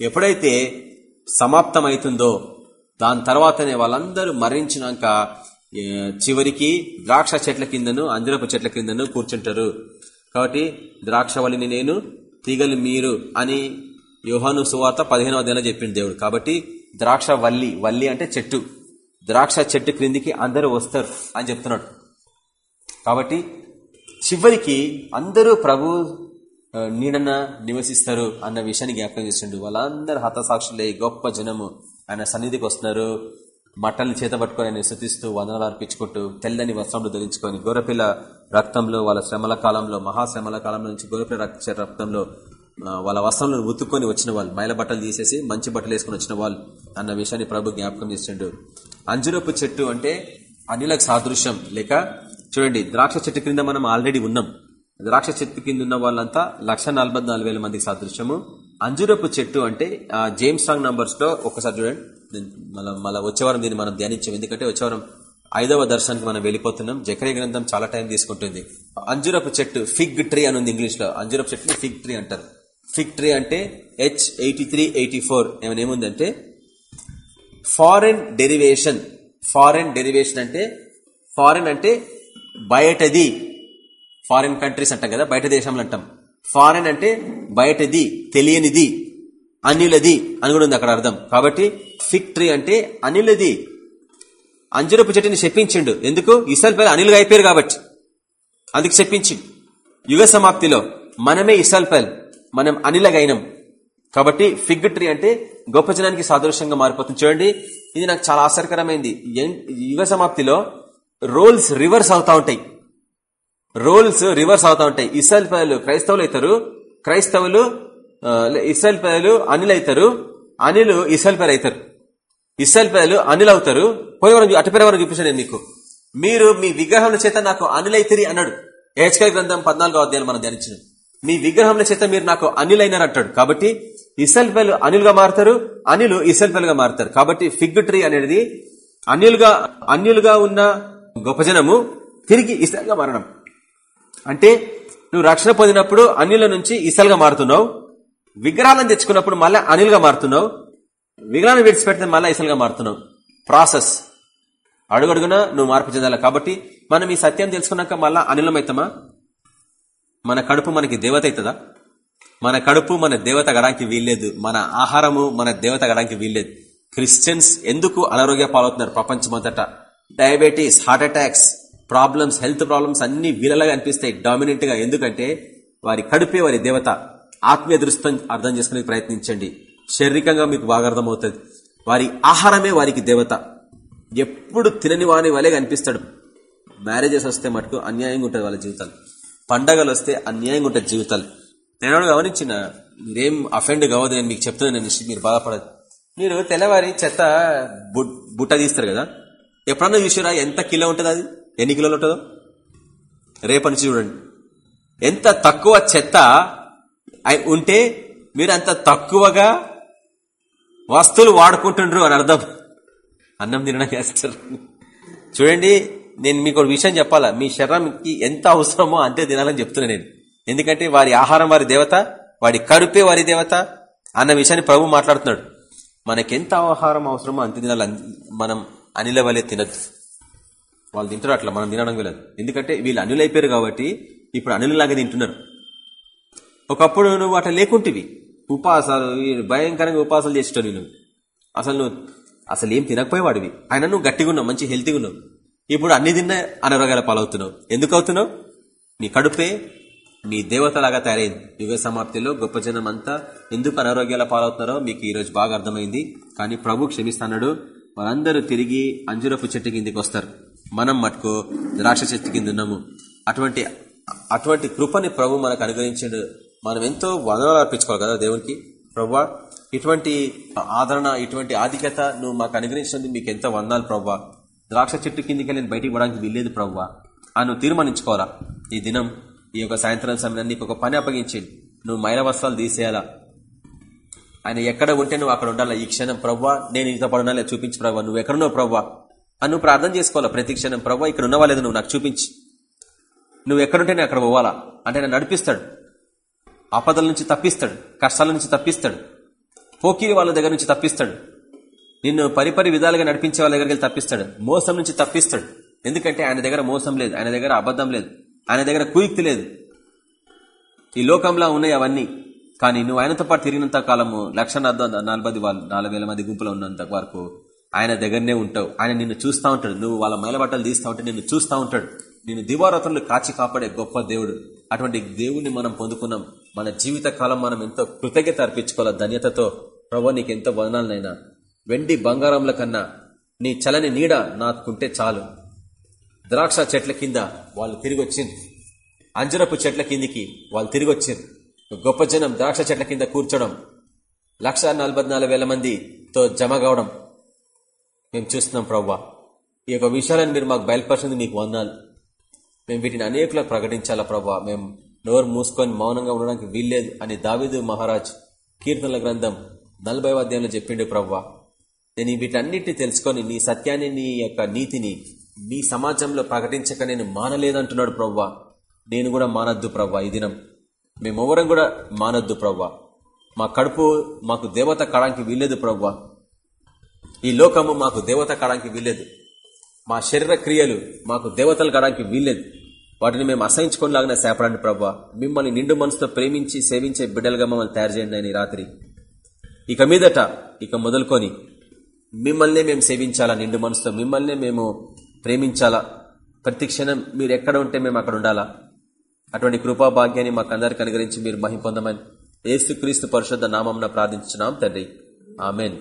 ఎప్పుడైతే సమాప్తమైతుందో దాని తర్వాతనే వాళ్ళందరూ మరణించినాక చివరికి ద్రాక్ష చెట్ల కిందను అంజరపు చెట్ల కిందను కూర్చుంటారు. కాబట్టి ద్రాక్షవల్లిని నేను తీగలు మీరు అని యోహాను సువార్త పదిహేనవ అధ్యాయంలో చెప్పింది దేవుడు. కాబట్టి ద్రాక్ష వల్లి వల్లి అంటే చెట్టు. ద్రాక్ష చెట్టు క్రిందికి అందరూ వస్తారు అని చెప్తున్నాడు. కాబట్టి చివరికి అందరూ ప్రభు నీడన నివసిస్తారు అన్న విషయాన్ని జ్ఞాపకం చేసిండు. వాళ్ళందరూ హతసాక్షులే గొప్ప జనము. ఆయన సన్నిధికి వస్తున్నారు. మట్టల్ని చేత పట్టుకొని ఆయన శృతిస్తూ వందనాలు అర్పించుకుంటూ తెల్లని వస్త్రంలో ధరించుకొని గొర్రెపిల్ల రక్తంలో వాళ్ళ శ్రమల కాలంలో మహాశ్రమల కాలంలో నుంచి గొర్రెపిల్ల రక్తంలో వాళ్ళ వస్త్రంలో ఉతుక్కొని వచ్చిన వాళ్ళు మైల బట్టలు తీసేసి మంచి బట్టలు వేసుకుని వచ్చిన వాళ్ళు అన్న విషయాన్ని ప్రభు జ్ఞాపకం చేసిండు అంజురపు చెట్టు అంటే అనిలకు సాదృశ్యం. లేక చూడండి ద్రాక్ష చెట్టు క్రింద మనం ఆల్రెడీ ఉన్నాం. ద్రాక్ష చెట్టు కింద ఉన్న వాళ్ళంతా లక్ష మందికి సాదృశ్యము. అంజురపు చెట్టు అంటే జేమ్స్ సాంగ్ నంబర్స్లో ఒకసారి చూడండి. మళ్ళీ మళ్ళీ వచ్చేవారం దీన్ని మనం ధ్యానించాం. ఎందుకంటే వచ్చేవారం ఐదవ దర్శనానికి మనం వెళ్ళిపోతున్నాం. జకరే గ్రంథం చాలా టైం తీసుకుంటుంది. అంజురపు చెట్టు ఫిగ్ ట్రీ అని ఉంది ఇంగ్లీష్లో అంజురపు చెట్టు ఫిగ్ ట్రీ అంటారు. ఫిగ్ ట్రీ అంటే H eighty three eighty four ఏమైనా ఏముందంటే ఫారెన్ డెరివేషన్ ఫారెన్ డెరివేషన్ అంటే ఫారెన్ అంటే బయటది. ఫారిన్ కంట్రీస్ అంటాం కదా బయట దేశంలో అంటాం. ఫారెన్ అంటే బయటది తెలియనిది అనిలది అని కూడా ఉంది అక్కడ అర్థం. కాబట్టి ఫిక్ ట్రీ అంటే అనిలది. అంజరపు చెట్టుని చెప్పించిండు ఎందుకు? ఇసాల్ పేరు అనిలుగా అయిపోయారు కాబట్టి. అందుకు చెప్పించి యుగ సమాప్తిలో మనమే ఇసల్పల్ మనం అనిలగైనం. కాబట్టి ఫిగ్ ట్రీ అంటే గొప్ప జనానికి సాదృశ్యంగా మారిపోతుంది. చూడండి ఇది నాకు చాలా ఆశ్చర్యకరమైంది. యుగ సమాప్తిలో రోల్స్ రివర్స్ అవుతా ఉంటాయి. రోల్స్ రివర్స్ అవుతా ఉంటాయి. ఇసల్ పదలు క్రైస్తవులు అవుతారు క్రైస్తవులు ఇస్రాయల్ పదలు అనిల్ అవుతారు అనిలు ఇస్రాయల్ పేరు అవుతారు. ఇసల్ పదలు అనిల్ అవుతారు పోయేవరం అటుపేరవరం చూపించాను మీకు మీరు మీ విగ్రహం చేత నాకు అనిలైతిరి అన్నాడు. హెచ్కై గ్రంథం పద్నాలుగో అధ్యాయం మనం ధ్యానించిన. మీ విగ్రహం చేత మీరు నాకు అనిల్ అంటాడు. కాబట్టి ఇసల్ పేలు అనిల్గా మారుతారు అనిలు ఇసల్ పేలుగా మారుతారు. కాబట్టి ఫిగ్ ట్రీ అనేది అన్యులుగా అన్యులుగా ఉన్న గొప్ప జనము తిరిగి ఇసల్గా మారడం. అంటే నువ్వు రక్షణ పొందినప్పుడు అనిల నుంచి ఇసలుగా మారుతున్నావు. విగ్రహాలను తెచ్చుకున్నప్పుడు మళ్ళీ అనిల్గా మారుతున్నావు. విగ్రహాన్ని విడిచిపెడితే మళ్ళీ ఇసలుగా మారుతున్నావు. ప్రాసెస్. అడుగడుగున నువ్వు మార్పు చెందాలి? కాబట్టి మనం ఈ సత్యం తెలుసుకున్నాక మళ్ళా అనిలమైతామా మన కడుపు మనకి దేవత అవుతుందా? మన కడుపు మన దేవత గడానికి వీల్లేదు. మన ఆహారము మన దేవత గడానికి వీల్లేదు. క్రిస్టియన్స్ ఎందుకు అనారోగ్య పాలవుతున్నారు ప్రపంచమంతటా? Diabetes heart attacks problems health problems అన్ని వీళ్ళలాగా అనిపిస్తాయి డామినెంట్గా. ఎందుకంటే వారి కడుపే వారి దేవత. ఆత్మీయ దృష్టితో అర్థం చేసుకునే ప్రయత్నించండి. శారీరకంగా మీకు బాగా అర్థమవుతుంది. వారి ఆహారమే వారికి దేవత. ఎప్పుడు తినని వాని వలే కనిపిస్తాడు. మ్యారేజెస్ వస్తే మటుకు అన్యాయంగా ఉంటుంది వాళ్ళ జీవితాలు. పండగలు వస్తే అన్యాయంగా ఉంటుంది జీవితాలు. నేను గమనించిన మీరేం అఫెండ్ కావద్దు నేను మీకు చెప్తున్నాను నేను మీరు బాధపడదు మీరు తెల్లవారి చెత్త బుట్ట తీస్తారు కదా. ఎప్పుడన్నా చూసారా ఎంత కిలో ఉంటుంది అది? ఎన్ని కిలోలు ఉంటుందో? రేపటి నుంచి చూడండి. ఎంత తక్కువ చెత్త ఉంటే మీరు అంత తక్కువగా వస్తువులు వాడుకుంటుండ్రు అని అర్థం. అన్నం తినడం చేస్తారు. చూడండి నేను మీకు ఒక విషయం చెప్పాలా? మీ శరీరంకి ఎంత అవసరమో అంతే తినాలని చెప్తున్నా నేను. ఎందుకంటే వారి ఆహారం వారి దేవత వాడి కడుపే వారి దేవత అన్న విషయాన్ని ప్రభు మాట్లాడుతున్నాడు. మనకెంత ఆహారం అవసరమో అంతే తినాలి మనం అనిలవలే తినద్దు వాళ్ళు తింటారు అట్లా మనం తినడం వీలదు ఎందుకంటే వీళ్ళు అనులైపోయారు అయిపోయారు కాబట్టి ఇప్పుడు అనులలాగా తింటున్నారు. ఒకప్పుడు నువ్వు అట్లా లేకుంటివి. ఉపాసాలు భయంకరంగా ఉపాసాలు చేసేటవి నువ్వు అసలు నువ్వు అసలు ఏం తినకపోయేవాడివి. ఆయన నువ్వు గట్టిగా ఉన్నావు మంచి హెల్తీగా ఉన్నావు. ఇప్పుడు అన్ని తిన్న అనారోగ్యాల పాలవుతున్నావు. ఎందుకు అవుతున్నావు? నీ కడుపే మీ దేవతలాగా తయారైంది. యుగ సమాప్తిలో గొప్ప జనం అంతా ఎందుకు అనారోగ్యాల పాలవుతున్నారో మీకు ఈరోజు బాగా అర్థమైంది. కానీ ప్రభు క్షమిస్తాడు వాళ్ళందరూ తిరిగి అంజురపు చెట్టు కిందికి వస్తారు. మనం మటుకు ద్రాక్ష చెట్టు కింద ఉన్నాము. అటువంటి అటువంటి కృపని ప్రభు మనకు అనుగ్రహించాడు. మనం ఎంతో వదనాలు అర్పించుకోవాలి కదా దేవునికి. ప్రవ్వా ఇటువంటి ఆదరణ ఇటువంటి ఆధిక్యత నువ్వు మాకు అనుగ్రహించినందుకు మీకు ఎంతో వందాలు ప్రవ్వా. ద్రాక్ష చెట్టు కిందికి నేను బయటికి పోవడానికి వీల్లేదు ప్రవ్వా. అని నువ్వు తీర్మానించుకోవాలా? ఈ దినం ఈ యొక్క సాయంత్రం సమయాన్ని నీకు ఒక పని అప్పగించండి నువ్వు మైల వస్త్రాలు తీసేయాలా? ఆయన ఎక్కడ ఉంటే నువ్వు అక్కడ ఉండాలా? ఈ క్షణం ప్రవ్వా నేను ఇంత పడున్నా చూపించు ప్రవ్వా. నువ్వు ఎక్కడున్నావు ప్రవ్వా? అని నువ్వు ప్రార్థన చేసుకోవాలా? ప్రతి క్షణం. ప్రభు ఇక్కడ ఉన్నవా లేదు నువ్వు నాకు చూపించి. నువ్వు ఎక్కడుంటే నేను అక్కడ పోవాలా? అంటే నేను నడిపిస్తాడు. ఆపదల నుంచి తప్పిస్తాడు. కష్టాల నుంచి తప్పిస్తాడు. పోకిరి వాళ్ళ దగ్గర నుంచి తప్పిస్తాడు. నిన్ను పరిపరి విధాలుగా నడిపించే వాళ్ళ దగ్గరికి వెళ్ళి తప్పిస్తాడు. మోసం నుంచి తప్పిస్తాడు. ఎందుకంటే ఆయన దగ్గర మోసం లేదు. ఆయన దగ్గర అబద్ధం లేదు. ఆయన దగ్గర కుయుక్తి లేదు. ఈ లోకంలో ఉన్నాయి అవన్నీ. కానీ నువ్వు ఆయనతో పాటు తిరిగినంత కాలము లక్ష నలభై వాళ్ళు నాలుగు వేల మంది గుంపులో ఉన్నంత వరకు ఆయన దగ్గరనే ఉంటావు. ఆయన నిన్ను చూస్తూ ఉంటాడు. నువ్వు వాళ్ళ మైలబట్టలు తీస్తా ఉంటే నిన్ను చూస్తూ ఉంటాడు. నిన్ను దివారతులు కాచి కాపాడే గొప్ప దేవుడు. అటువంటి దేవుణ్ణి మనం పొందుకున్నాం. మన జీవిత కాలం మనం ఎంతో కృతజ్ఞత అర్పించుకోవాలి ధన్యతతో? ప్రభు నీకు ఎంతో వదనాలనైనా. వెండి బంగారంల కన్నా నీ చలని నీడ నాకుంటే చాలు. ద్రాక్ష చెట్ల కింద వాళ్ళు తిరిగి వచ్చింది అంజరపు చెట్ల కిందికి వాళ్ళు తిరిగి వచ్చింది గొప్ప జనం ద్రాక్ష చెట్ల కింద కూర్చోడం. లక్ష వేల మందితో జమ కావడం. మేము చూస్తున్నాం ప్రవ్వా. ఈ యొక్క విషయాలను మీరు మాకు బయలుపరిచింది మీకు వందాలు మేము వీటిని అనేకులకు ప్రకటించాలా ప్రవ్వా. మేము నోరు మూసుకొని మౌనంగా ఉండడానికి వీల్లేదు అని దావిదు మహారాజ్ కీర్తనల గ్రంథం నలభై అధ్యాయంలో చెప్పిండు ప్రవ్వా. నేను వీటన్నిటిని తెలుసుకొని నీ సత్యాన్ని నీ యొక్క నీతిని మీ సమాజంలో ప్రకటించక నేను మానలేదంటున్నాడు ప్రవ్వా. నేను కూడా మానద్దు ప్రవ్వా ఈ దినం. మేమెవరం కూడా మానద్దు ప్రవ్వా. మా కడుపు మాకు దేవత కడానికి వీల్లేదు ప్రవ్వా. ఈ లోకము మాకు దేవత కాడానికి వీల్లేదు. మా శరీర క్రియలు మాకు దేవతలు కాడానికి వీల్లేదు. వాటిని మేము అసహించుకోనిలాగానే సేపడండి ప్రభా మిమ్మల్ని నిండు మనసుతో ప్రేమించి సేవించే బిడ్డలుగా మమ్మల్ని తయారు చేయండి అని రాత్రి. ఇక మీదట ఇక మొదలుకొని మిమ్మల్నే మేము సేవించాలా నిండు మనసుతో మిమ్మల్నే మేము ప్రేమించాలా? ప్రతి క్షణం మీరు ఎక్కడ ఉంటే మేము అక్కడ ఉండాలా? అటువంటి కృపా భాగ్యాన్ని మాకు అందరికి అనుగ్రహించి మీరు మహిం పొందమని ఏసుక్రీస్తు పరిశుద్ధ నామం ప్రార్థించున్నాం తండ్రి. ఆమెన్.